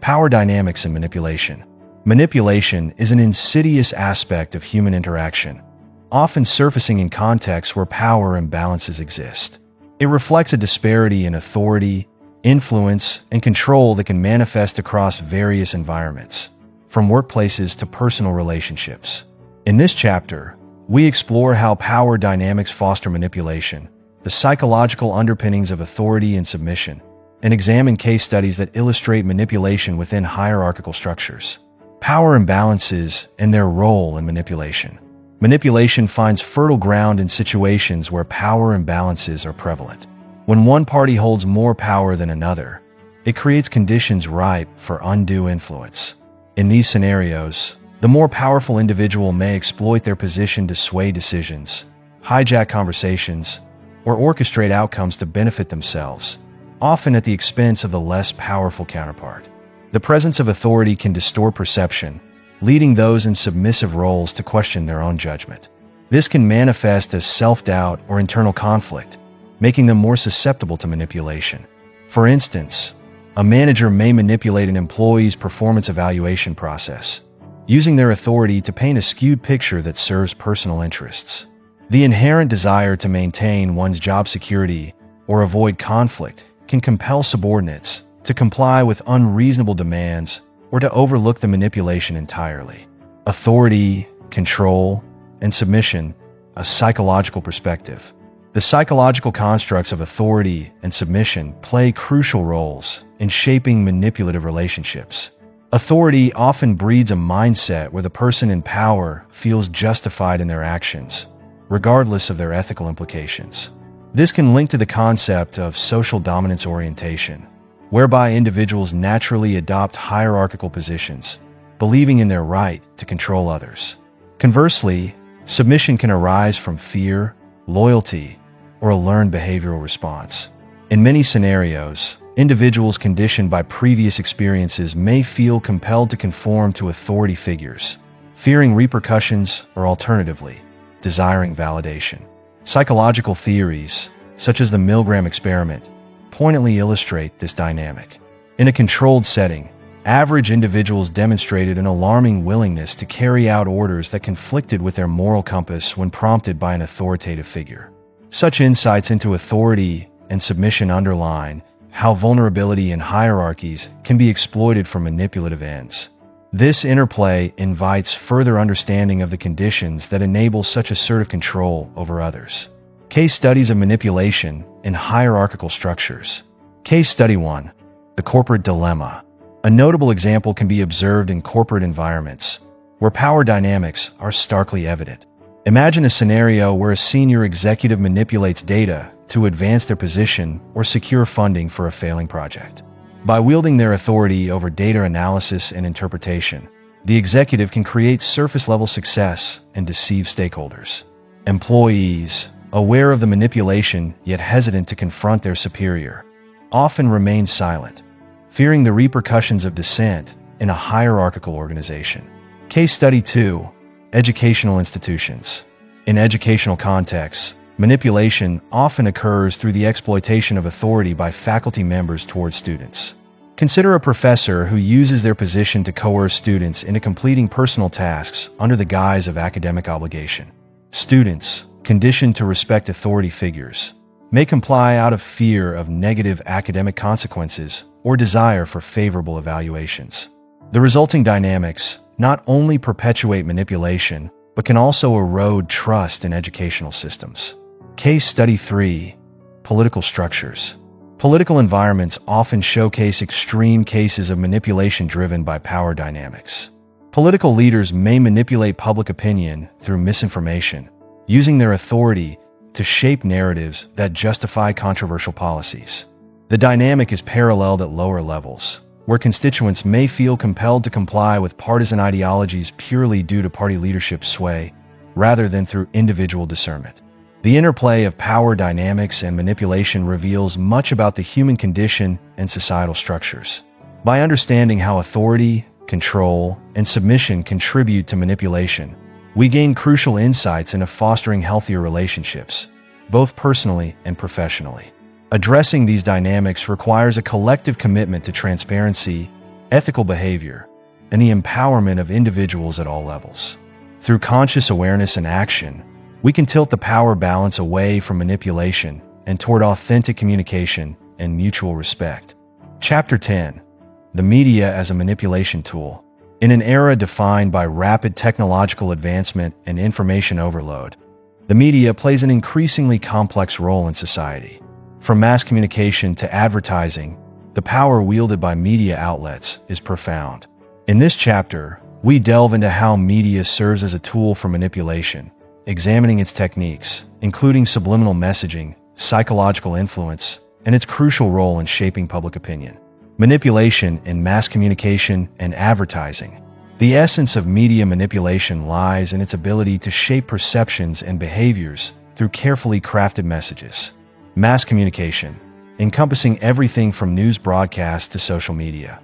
Power Dynamics and Manipulation Manipulation is an insidious aspect of human interaction often surfacing in contexts where power imbalances exist. It reflects a disparity in authority, influence, and control that can manifest across various environments, from workplaces to personal relationships. In this chapter, we explore how power dynamics foster manipulation, the psychological underpinnings of authority and submission, and examine case studies that illustrate manipulation within hierarchical structures. Power imbalances and their role in manipulation. Manipulation finds fertile ground in situations where power imbalances are prevalent. When one party holds more power than another, it creates conditions ripe for undue influence. In these scenarios, the more powerful individual may exploit their position to sway decisions, hijack conversations, or orchestrate outcomes to benefit themselves, often at the expense of the less powerful counterpart. The presence of authority can distort perception leading those in submissive roles to question their own judgment. This can manifest as self doubt or internal conflict, making them more susceptible to manipulation. For instance, a manager may manipulate an employee's performance evaluation process, using their authority to paint a skewed picture that serves personal interests. The inherent desire to maintain one's job security or avoid conflict can compel subordinates to comply with unreasonable demands or to overlook the manipulation entirely. Authority, control, and submission, a psychological perspective. The psychological constructs of authority and submission play crucial roles in shaping manipulative relationships. Authority often breeds a mindset where the person in power feels justified in their actions, regardless of their ethical implications. This can link to the concept of social dominance orientation, whereby individuals naturally adopt hierarchical positions, believing in their right to control others. Conversely, submission can arise from fear, loyalty, or a learned behavioral response. In many scenarios, individuals conditioned by previous experiences may feel compelled to conform to authority figures, fearing repercussions or alternatively, desiring validation. Psychological theories, such as the Milgram experiment, poignantly illustrate this dynamic. In a controlled setting, average individuals demonstrated an alarming willingness to carry out orders that conflicted with their moral compass when prompted by an authoritative figure. Such insights into authority and submission underline how vulnerability in hierarchies can be exploited for manipulative ends. This interplay invites further understanding of the conditions that enable such assertive control over others. Case studies of manipulation in hierarchical structures. Case study 1 The Corporate Dilemma. A notable example can be observed in corporate environments, where power dynamics are starkly evident. Imagine a scenario where a senior executive manipulates data to advance their position or secure funding for a failing project. By wielding their authority over data analysis and interpretation, the executive can create surface level success and deceive stakeholders. Employees, aware of the manipulation yet hesitant to confront their superior, often remain silent, fearing the repercussions of dissent in a hierarchical organization. Case Study 2 Educational Institutions. In educational contexts, Manipulation often occurs through the exploitation of authority by faculty members towards students. Consider a professor who uses their position to coerce students into completing personal tasks under the guise of academic obligation. Students, conditioned to respect authority figures, may comply out of fear of negative academic consequences or desire for favorable evaluations. The resulting dynamics not only perpetuate manipulation, but can also erode trust in educational systems. Case Study 3 Political Structures. Political environments often showcase extreme cases of manipulation driven by power dynamics. Political leaders may manipulate public opinion through misinformation, using their authority to shape narratives that justify controversial policies. The dynamic is paralleled at lower levels, where constituents may feel compelled to comply with partisan ideologies purely due to party leadership sway, rather than through individual discernment. The interplay of power dynamics and manipulation reveals much about the human condition and societal structures. By understanding how authority, control, and submission contribute to manipulation, we gain crucial insights into fostering healthier relationships, both personally and professionally. Addressing these dynamics requires a collective commitment to transparency, ethical behavior, and the empowerment of individuals at all levels. Through conscious awareness and action, we can tilt the power balance away from manipulation and toward authentic communication and mutual respect. Chapter 10 The Media as a Manipulation Tool. In an era defined by rapid technological advancement and information overload, the media plays an increasingly complex role in society. From mass communication to advertising, the power wielded by media outlets is profound. In this chapter, we delve into how media serves as a tool for manipulation examining its techniques, including subliminal messaging, psychological influence, and its crucial role in shaping public opinion. Manipulation in mass communication and advertising. The essence of media manipulation lies in its ability to shape perceptions and behaviors through carefully crafted messages. Mass communication, encompassing everything from news broadcasts to social media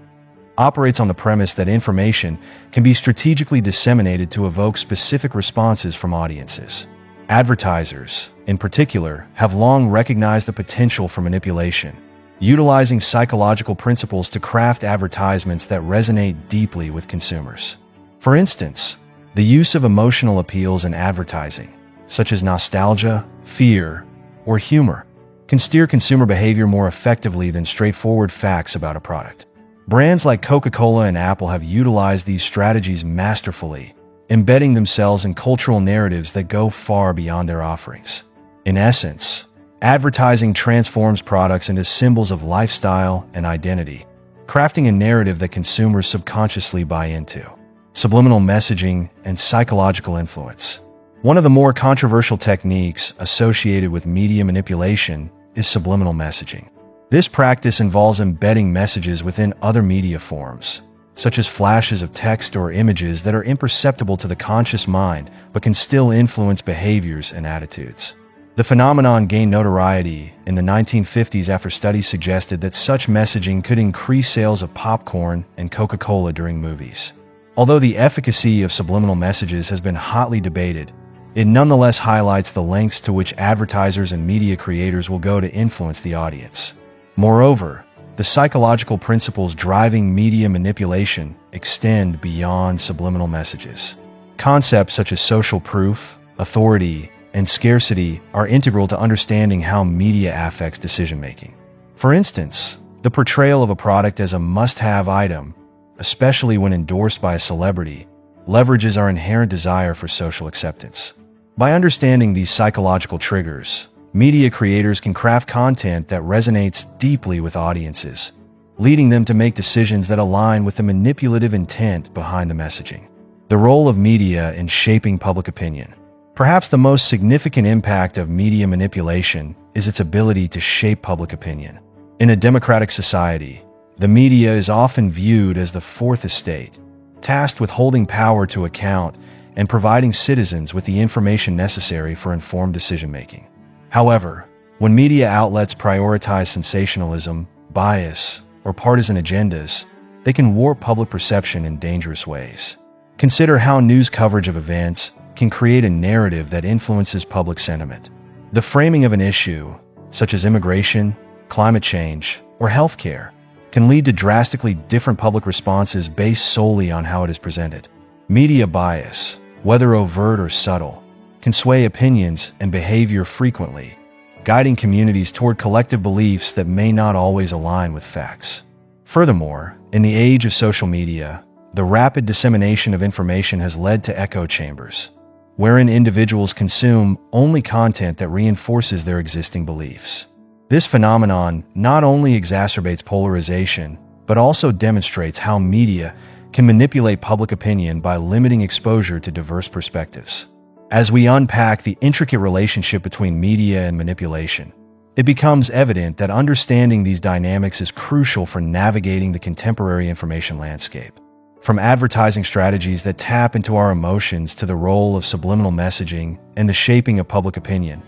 operates on the premise that information can be strategically disseminated to evoke specific responses from audiences. Advertisers, in particular, have long recognized the potential for manipulation, utilizing psychological principles to craft advertisements that resonate deeply with consumers. For instance, the use of emotional appeals in advertising, such as nostalgia, fear, or humor, can steer consumer behavior more effectively than straightforward facts about a product. Brands like Coca-Cola and Apple have utilized these strategies masterfully, embedding themselves in cultural narratives that go far beyond their offerings. In essence, advertising transforms products into symbols of lifestyle and identity, crafting a narrative that consumers subconsciously buy into. Subliminal messaging and psychological influence. One of the more controversial techniques associated with media manipulation is subliminal messaging. This practice involves embedding messages within other media forms, such as flashes of text or images that are imperceptible to the conscious mind but can still influence behaviors and attitudes. The phenomenon gained notoriety in the 1950s after studies suggested that such messaging could increase sales of popcorn and Coca Cola during movies. Although the efficacy of subliminal messages has been hotly debated, it nonetheless highlights the lengths to which advertisers and media creators will go to influence the audience. Moreover, the psychological principles driving media manipulation extend beyond subliminal messages. Concepts such as social proof, authority, and scarcity are integral to understanding how media affects decision making. For instance, the portrayal of a product as a must have item, especially when endorsed by a celebrity, leverages our inherent desire for social acceptance. By understanding these psychological triggers, media creators can craft content that resonates deeply with audiences, leading them to make decisions that align with the manipulative intent behind the messaging. The role of media in shaping public opinion. Perhaps the most significant impact of media manipulation is its ability to shape public opinion. In a democratic society, the media is often viewed as the fourth estate, tasked with holding power to account and providing citizens with the information necessary for informed decision making. However, when media outlets prioritize sensationalism, bias, or partisan agendas, they can warp public perception in dangerous ways. Consider how news coverage of events can create a narrative that influences public sentiment. The framing of an issue, such as immigration, climate change, or healthcare, can lead to drastically different public responses based solely on how it is presented. Media bias, whether overt or subtle, can sway opinions and behavior frequently, guiding communities toward collective beliefs that may not always align with facts. Furthermore, in the age of social media, the rapid dissemination of information has led to echo chambers, wherein individuals consume only content that reinforces their existing beliefs. This phenomenon not only exacerbates polarization, but also demonstrates how media can manipulate public opinion by limiting exposure to diverse perspectives. As we unpack the intricate relationship between media and manipulation, it becomes evident that understanding these dynamics is crucial for navigating the contemporary information landscape. From advertising strategies that tap into our emotions to the role of subliminal messaging and the shaping of public opinion,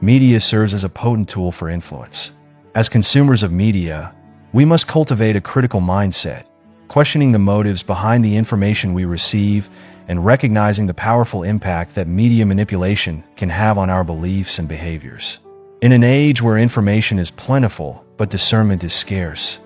media serves as a potent tool for influence. As consumers of media, we must cultivate a critical mindset, questioning the motives behind the information we receive and recognizing the powerful impact that media manipulation can have on our beliefs and behaviors. In an age where information is plentiful but discernment is scarce,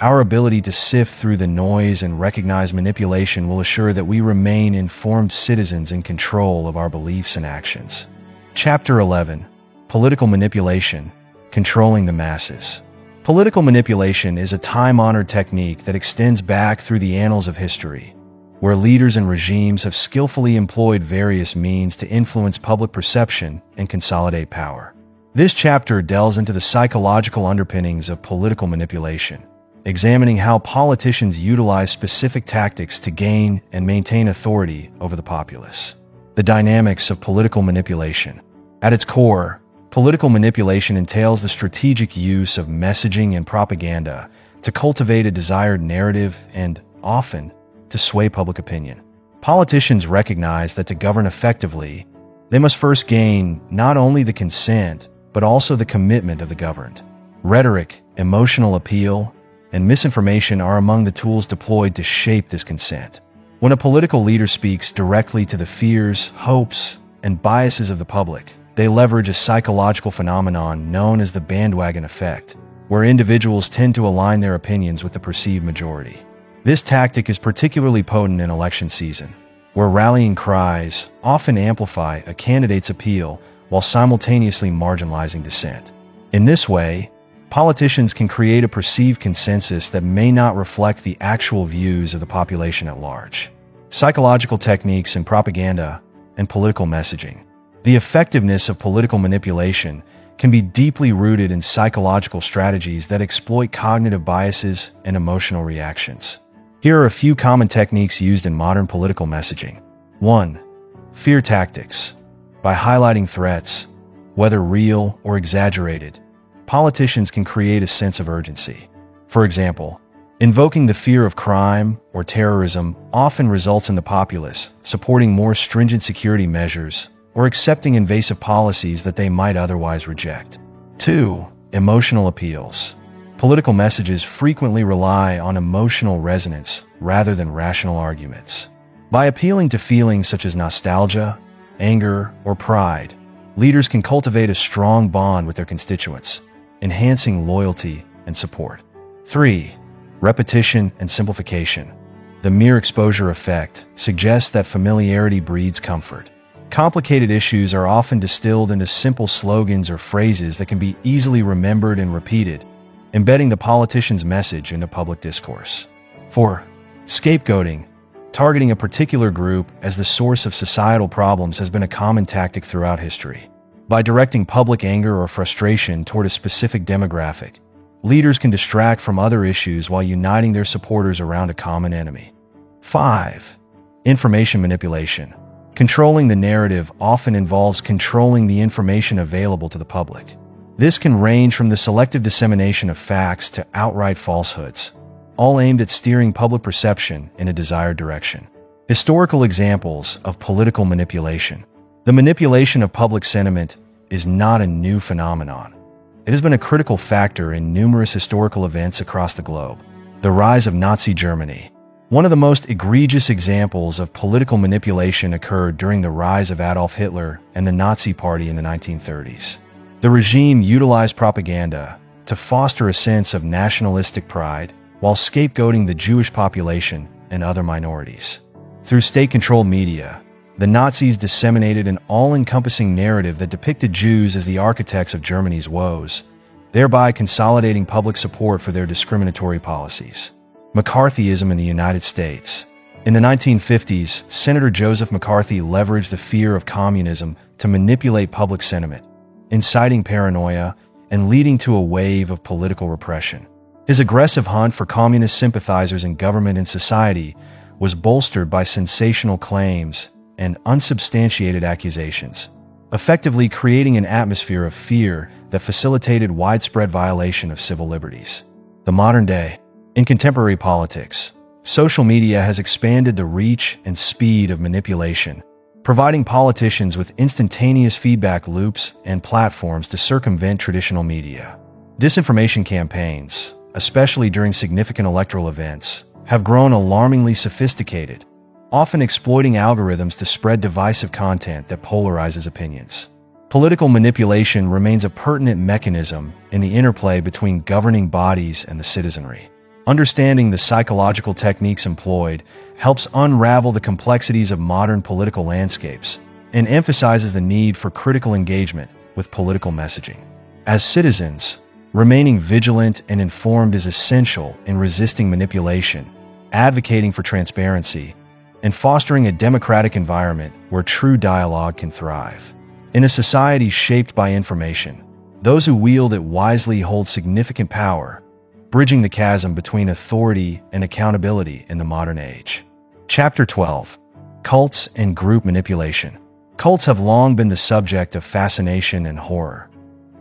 our ability to sift through the noise and recognize manipulation will assure that we remain informed citizens in control of our beliefs and actions. Chapter 11 Political manipulation, controlling the masses. Political manipulation is a time-honored technique that extends back through the annals of history, where leaders and regimes have skillfully employed various means to influence public perception and consolidate power. This chapter delves into the psychological underpinnings of political manipulation, examining how politicians utilize specific tactics to gain and maintain authority over the populace. The dynamics of political manipulation. At its core, Political manipulation entails the strategic use of messaging and propaganda to cultivate a desired narrative and, often, to sway public opinion. Politicians recognize that to govern effectively, they must first gain not only the consent, but also the commitment of the governed. Rhetoric, emotional appeal, and misinformation are among the tools deployed to shape this consent. When a political leader speaks directly to the fears, hopes, and biases of the public, they leverage a psychological phenomenon known as the bandwagon effect, where individuals tend to align their opinions with the perceived majority. This tactic is particularly potent in election season, where rallying cries often amplify a candidate's appeal while simultaneously marginalizing dissent. In this way, politicians can create a perceived consensus that may not reflect the actual views of the population at large. Psychological techniques in propaganda and political messaging. The effectiveness of political manipulation can be deeply rooted in psychological strategies that exploit cognitive biases and emotional reactions. Here are a few common techniques used in modern political messaging. 1. Fear tactics. By highlighting threats, whether real or exaggerated, politicians can create a sense of urgency. For example, invoking the fear of crime or terrorism often results in the populace supporting more stringent security measures or accepting invasive policies that they might otherwise reject. 2. Emotional appeals. Political messages frequently rely on emotional resonance rather than rational arguments. By appealing to feelings such as nostalgia, anger, or pride, leaders can cultivate a strong bond with their constituents, enhancing loyalty and support. 3. Repetition and simplification. The mere exposure effect suggests that familiarity breeds comfort. Complicated issues are often distilled into simple slogans or phrases that can be easily remembered and repeated, embedding the politician's message into public discourse. 4. Scapegoating. Targeting a particular group as the source of societal problems has been a common tactic throughout history. By directing public anger or frustration toward a specific demographic, leaders can distract from other issues while uniting their supporters around a common enemy. 5. Information manipulation. Controlling the narrative often involves controlling the information available to the public. This can range from the selective dissemination of facts to outright falsehoods, all aimed at steering public perception in a desired direction. Historical examples of political manipulation. The manipulation of public sentiment is not a new phenomenon. It has been a critical factor in numerous historical events across the globe. The rise of Nazi Germany, one of the most egregious examples of political manipulation occurred during the rise of Adolf Hitler and the Nazi Party in the 1930s. The regime utilized propaganda to foster a sense of nationalistic pride while scapegoating the Jewish population and other minorities. Through state controlled media, the Nazis disseminated an all encompassing narrative that depicted Jews as the architects of Germany's woes, thereby consolidating public support for their discriminatory policies. McCarthyism in the United States. In the 1950s, Senator Joseph McCarthy leveraged the fear of communism to manipulate public sentiment, inciting paranoia and leading to a wave of political repression. His aggressive hunt for communist sympathizers in government and society was bolstered by sensational claims and unsubstantiated accusations, effectively creating an atmosphere of fear that facilitated widespread violation of civil liberties. The modern day, in contemporary politics, social media has expanded the reach and speed of manipulation, providing politicians with instantaneous feedback loops and platforms to circumvent traditional media. Disinformation campaigns, especially during significant electoral events, have grown alarmingly sophisticated, often exploiting algorithms to spread divisive content that polarizes opinions. Political manipulation remains a pertinent mechanism in the interplay between governing bodies and the citizenry. Understanding the psychological techniques employed helps unravel the complexities of modern political landscapes and emphasizes the need for critical engagement with political messaging. As citizens, remaining vigilant and informed is essential in resisting manipulation, advocating for transparency, and fostering a democratic environment where true dialogue can thrive. In a society shaped by information, those who wield it wisely hold significant power bridging the chasm between authority and accountability in the modern age. Chapter 12 Cults and Group Manipulation. Cults have long been the subject of fascination and horror,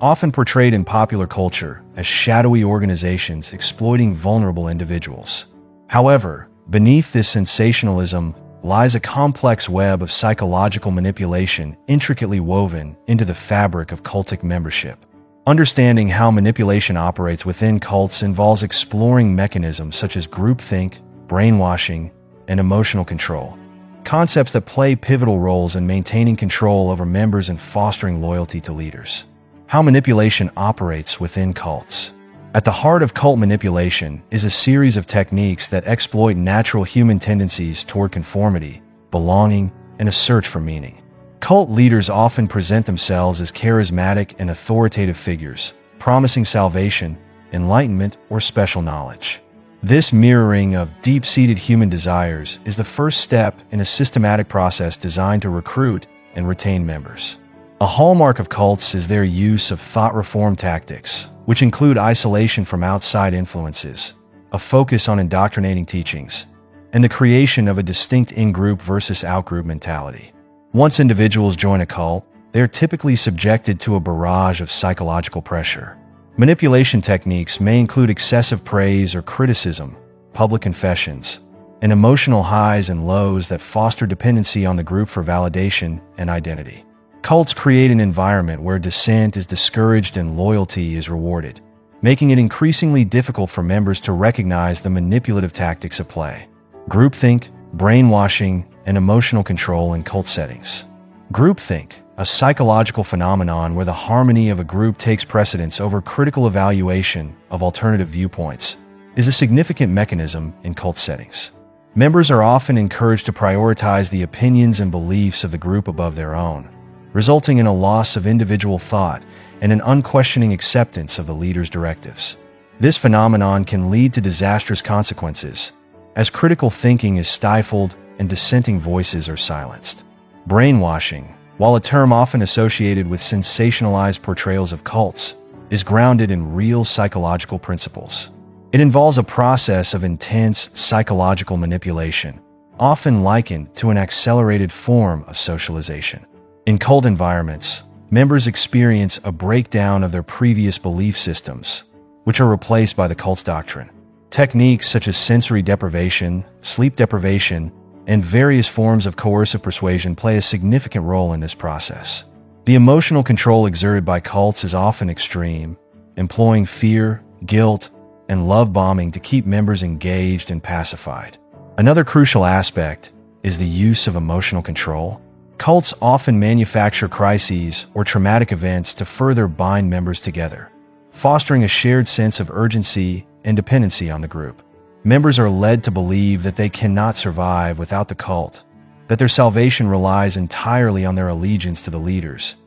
often portrayed in popular culture as shadowy organizations exploiting vulnerable individuals. However, beneath this sensationalism lies a complex web of psychological manipulation intricately woven into the fabric of cultic membership. Understanding how manipulation operates within cults involves exploring mechanisms such as groupthink, brainwashing, and emotional control. Concepts that play pivotal roles in maintaining control over members and fostering loyalty to leaders. How manipulation operates within cults. At the heart of cult manipulation is a series of techniques that exploit natural human tendencies toward conformity, belonging, and a search for meaning. Cult leaders often present themselves as charismatic and authoritative figures, promising salvation, enlightenment, or special knowledge. This mirroring of deep seated human desires is the first step in a systematic process designed to recruit and retain members. A hallmark of cults is their use of thought reform tactics, which include isolation from outside influences, a focus on indoctrinating teachings, and the creation of a distinct in group versus out group mentality. Once individuals join a cult, they are typically subjected to a barrage of psychological pressure. Manipulation techniques may include excessive praise or criticism, public confessions, and emotional highs and lows that foster dependency on the group for validation and identity. Cults create an environment where dissent is discouraged and loyalty is rewarded, making it increasingly difficult for members to recognize the manipulative tactics at play. Groupthink, brainwashing, and emotional control in cult settings. Groupthink, a psychological phenomenon where the harmony of a group takes precedence over critical evaluation of alternative viewpoints, is a significant mechanism in cult settings. Members are often encouraged to prioritize the opinions and beliefs of the group above their own, resulting in a loss of individual thought and an unquestioning acceptance of the leader's directives. This phenomenon can lead to disastrous consequences, as critical thinking is stifled and dissenting voices are silenced. Brainwashing, while a term often associated with sensationalized portrayals of cults, is grounded in real psychological principles. It involves a process of intense psychological manipulation, often likened to an accelerated form of socialization. In cult environments, members experience a breakdown of their previous belief systems, which are replaced by the cult's doctrine. Techniques such as sensory deprivation, sleep deprivation, and various forms of coercive persuasion play a significant role in this process. The emotional control exerted by cults is often extreme, employing fear, guilt, and love bombing to keep members engaged and pacified. Another crucial aspect is the use of emotional control. Cults often manufacture crises or traumatic events to further bind members together, fostering a shared sense of urgency and dependency on the group. Members are led to believe that they cannot survive without the cult, that their salvation relies entirely on their allegiance to the leaders,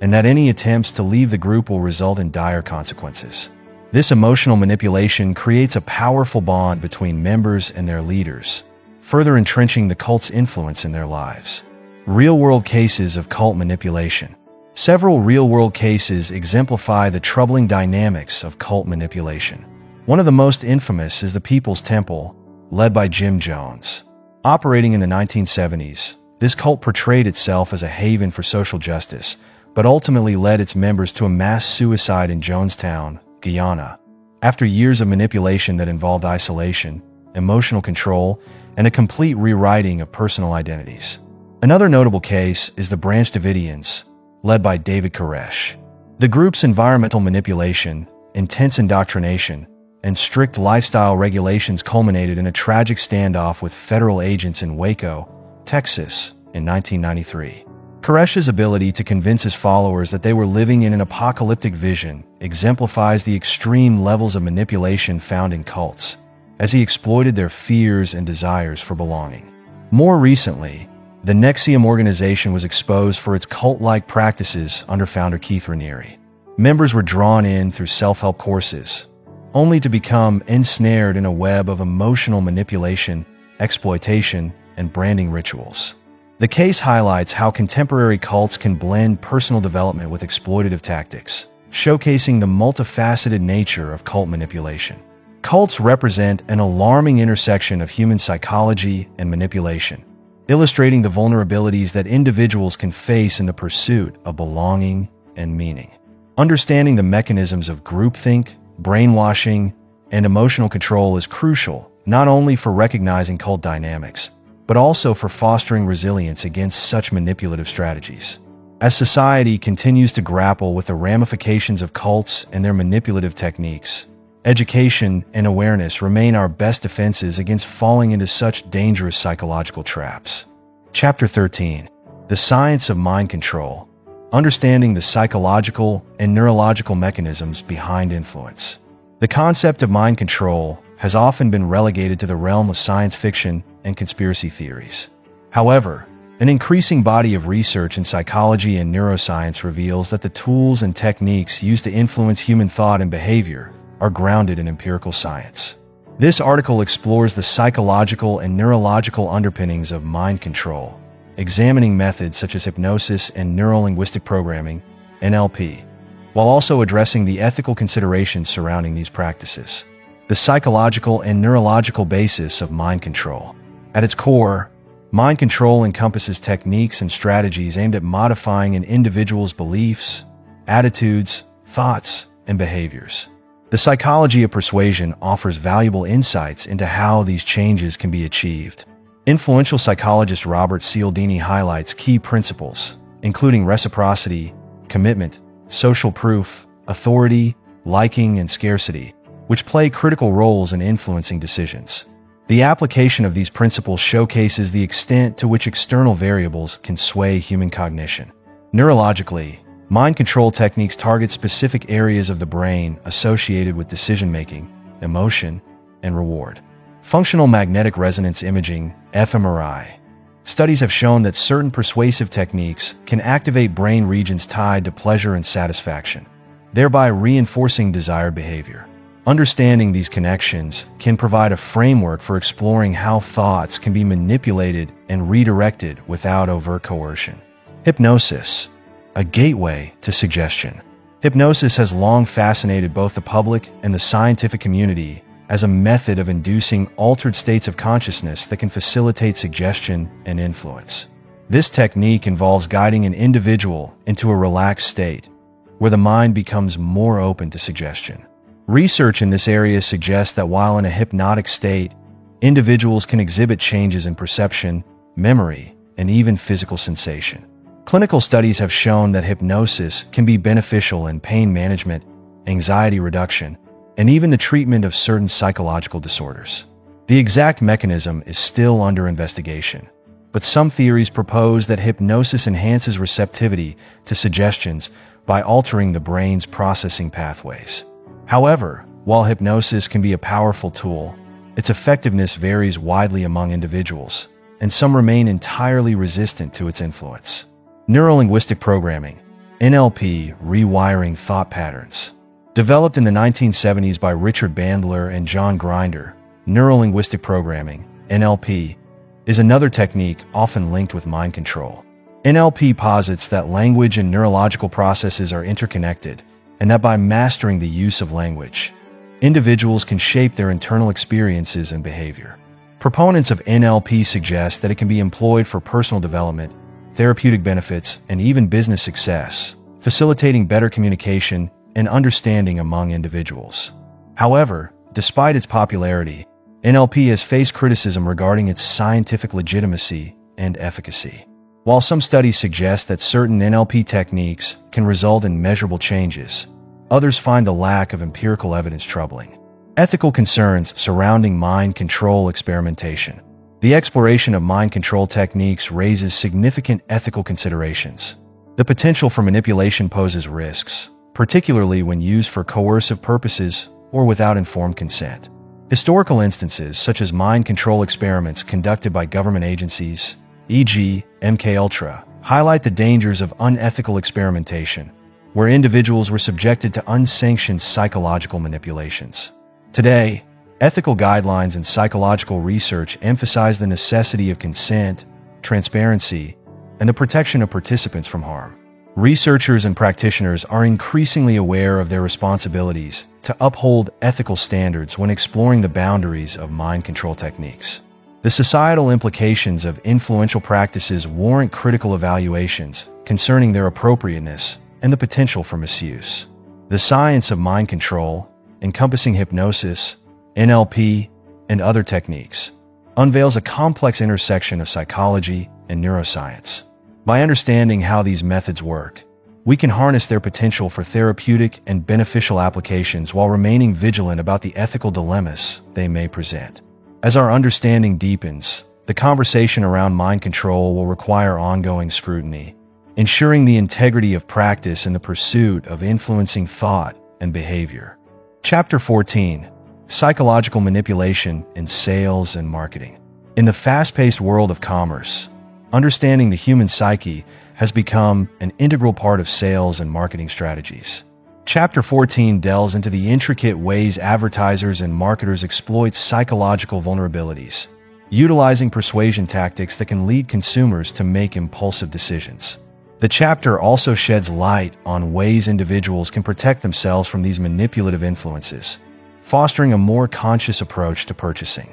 and that any attempts to leave the group will result in dire consequences. This emotional manipulation creates a powerful bond between members and their leaders, further entrenching the cult's influence in their lives. Real world cases of cult manipulation. Several real world cases exemplify the troubling dynamics of cult manipulation. One of the most infamous is the People's Temple, led by Jim Jones. Operating in the 1970s, this cult portrayed itself as a haven for social justice, but ultimately led its members to a mass suicide in Jonestown, Guyana. After years of manipulation that involved isolation, emotional control, and a complete rewriting of personal identities. Another notable case is the Branch Davidians, led by David Koresh. The group's environmental manipulation, intense indoctrination, and strict lifestyle regulations culminated in a tragic standoff with federal agents in Waco, Texas, in 1993. Koresh's ability to convince his followers that they were living in an apocalyptic vision exemplifies the extreme levels of manipulation found in cults, as he exploited their fears and desires for belonging. More recently, the NXIVM organization was exposed for its cult-like practices under founder Keith Raniere. Members were drawn in through self-help courses, only to become ensnared in a web of emotional manipulation, exploitation, and branding rituals. The case highlights how contemporary cults can blend personal development with exploitative tactics, showcasing the multifaceted nature of cult manipulation. Cults represent an alarming intersection of human psychology and manipulation, illustrating the vulnerabilities that individuals can face in the pursuit of belonging and meaning. Understanding the mechanisms of groupthink, brainwashing, and emotional control is crucial not only for recognizing cult dynamics, but also for fostering resilience against such manipulative strategies. As society continues to grapple with the ramifications of cults and their manipulative techniques, education and awareness remain our best defenses against falling into such dangerous psychological traps. Chapter 13 The Science of Mind Control understanding the psychological and neurological mechanisms behind influence. The concept of mind control has often been relegated to the realm of science fiction and conspiracy theories. However, an increasing body of research in psychology and neuroscience reveals that the tools and techniques used to influence human thought and behavior are grounded in empirical science. This article explores the psychological and neurological underpinnings of mind control examining methods such as hypnosis and neuro-linguistic programming, NLP, while also addressing the ethical considerations surrounding these practices. The psychological and neurological basis of mind control. At its core, mind control encompasses techniques and strategies aimed at modifying an individual's beliefs, attitudes, thoughts, and behaviors. The psychology of persuasion offers valuable insights into how these changes can be achieved. Influential psychologist Robert Cialdini highlights key principles, including reciprocity, commitment, social proof, authority, liking, and scarcity, which play critical roles in influencing decisions. The application of these principles showcases the extent to which external variables can sway human cognition. Neurologically, mind control techniques target specific areas of the brain associated with decision making, emotion, and reward. Functional magnetic resonance imaging, fMRI. Studies have shown that certain persuasive techniques can activate brain regions tied to pleasure and satisfaction, thereby reinforcing desired behavior. Understanding these connections can provide a framework for exploring how thoughts can be manipulated and redirected without overt coercion. Hypnosis, a gateway to suggestion. Hypnosis has long fascinated both the public and the scientific community as a method of inducing altered states of consciousness that can facilitate suggestion and influence. This technique involves guiding an individual into a relaxed state where the mind becomes more open to suggestion. Research in this area suggests that while in a hypnotic state, individuals can exhibit changes in perception, memory, and even physical sensation. Clinical studies have shown that hypnosis can be beneficial in pain management, anxiety reduction, and even the treatment of certain psychological disorders. The exact mechanism is still under investigation, but some theories propose that hypnosis enhances receptivity to suggestions by altering the brain's processing pathways. However, while hypnosis can be a powerful tool, its effectiveness varies widely among individuals, and some remain entirely resistant to its influence. Neurolinguistic programming, NLP, rewiring thought patterns. Developed in the 1970s by Richard Bandler and John Grinder, neurolinguistic programming, NLP, is another technique often linked with mind control. NLP posits that language and neurological processes are interconnected, and that by mastering the use of language, individuals can shape their internal experiences and behavior. Proponents of NLP suggest that it can be employed for personal development, therapeutic benefits, and even business success, facilitating better communication and understanding among individuals. However, despite its popularity, NLP has faced criticism regarding its scientific legitimacy and efficacy. While some studies suggest that certain NLP techniques can result in measurable changes, others find the lack of empirical evidence troubling. Ethical concerns surrounding mind control experimentation. The exploration of mind control techniques raises significant ethical considerations. The potential for manipulation poses risks, particularly when used for coercive purposes or without informed consent. Historical instances, such as mind control experiments conducted by government agencies, e.g., MKUltra, highlight the dangers of unethical experimentation, where individuals were subjected to unsanctioned psychological manipulations. Today, ethical guidelines in psychological research emphasize the necessity of consent, transparency, and the protection of participants from harm. Researchers and practitioners are increasingly aware of their responsibilities to uphold ethical standards when exploring the boundaries of mind control techniques. The societal implications of influential practices warrant critical evaluations concerning their appropriateness and the potential for misuse. The science of mind control, encompassing hypnosis, NLP, and other techniques, unveils a complex intersection of psychology and neuroscience. By understanding how these methods work, we can harness their potential for therapeutic and beneficial applications while remaining vigilant about the ethical dilemmas they may present. As our understanding deepens, the conversation around mind control will require ongoing scrutiny, ensuring the integrity of practice in the pursuit of influencing thought and behavior. Chapter 14 Psychological Manipulation in Sales and Marketing. In the fast paced world of commerce, understanding the human psyche has become an integral part of sales and marketing strategies. Chapter 14 delves into the intricate ways advertisers and marketers exploit psychological vulnerabilities, utilizing persuasion tactics that can lead consumers to make impulsive decisions. The chapter also sheds light on ways individuals can protect themselves from these manipulative influences, fostering a more conscious approach to purchasing.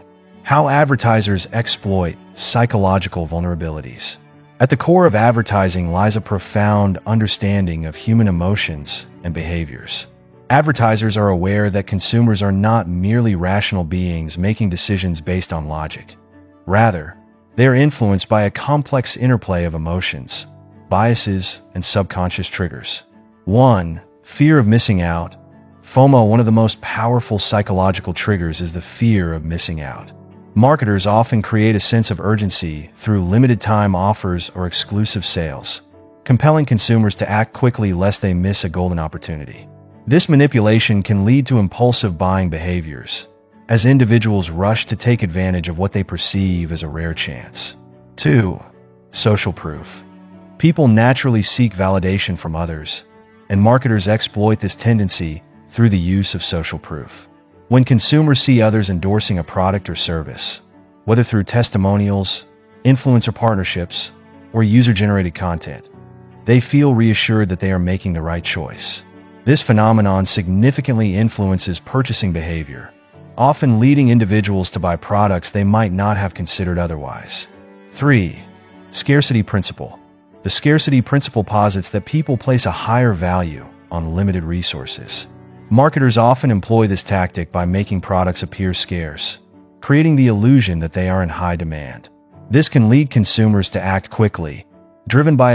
How advertisers exploit psychological vulnerabilities. At the core of advertising lies a profound understanding of human emotions and behaviors. Advertisers are aware that consumers are not merely rational beings making decisions based on logic. Rather, they are influenced by a complex interplay of emotions, biases, and subconscious triggers. 1. Fear of missing out. FOMO, one of the most powerful psychological triggers, is the fear of missing out. Marketers often create a sense of urgency through limited time offers or exclusive sales, compelling consumers to act quickly lest they miss a golden opportunity. This manipulation can lead to impulsive buying behaviors, as individuals rush to take advantage of what they perceive as a rare chance. 2. Social proof. People naturally seek validation from others, and marketers exploit this tendency through the use of social proof. When consumers see others endorsing a product or service, whether through testimonials, influencer partnerships, or user-generated content, they feel reassured that they are making the right choice. This phenomenon significantly influences purchasing behavior, often leading individuals to buy products they might not have considered otherwise. 3. Scarcity Principle The scarcity principle posits that people place a higher value on limited resources. Marketers often employ this tactic by making products appear scarce, creating the illusion that they are in high demand. This can lead consumers to act quickly, driven by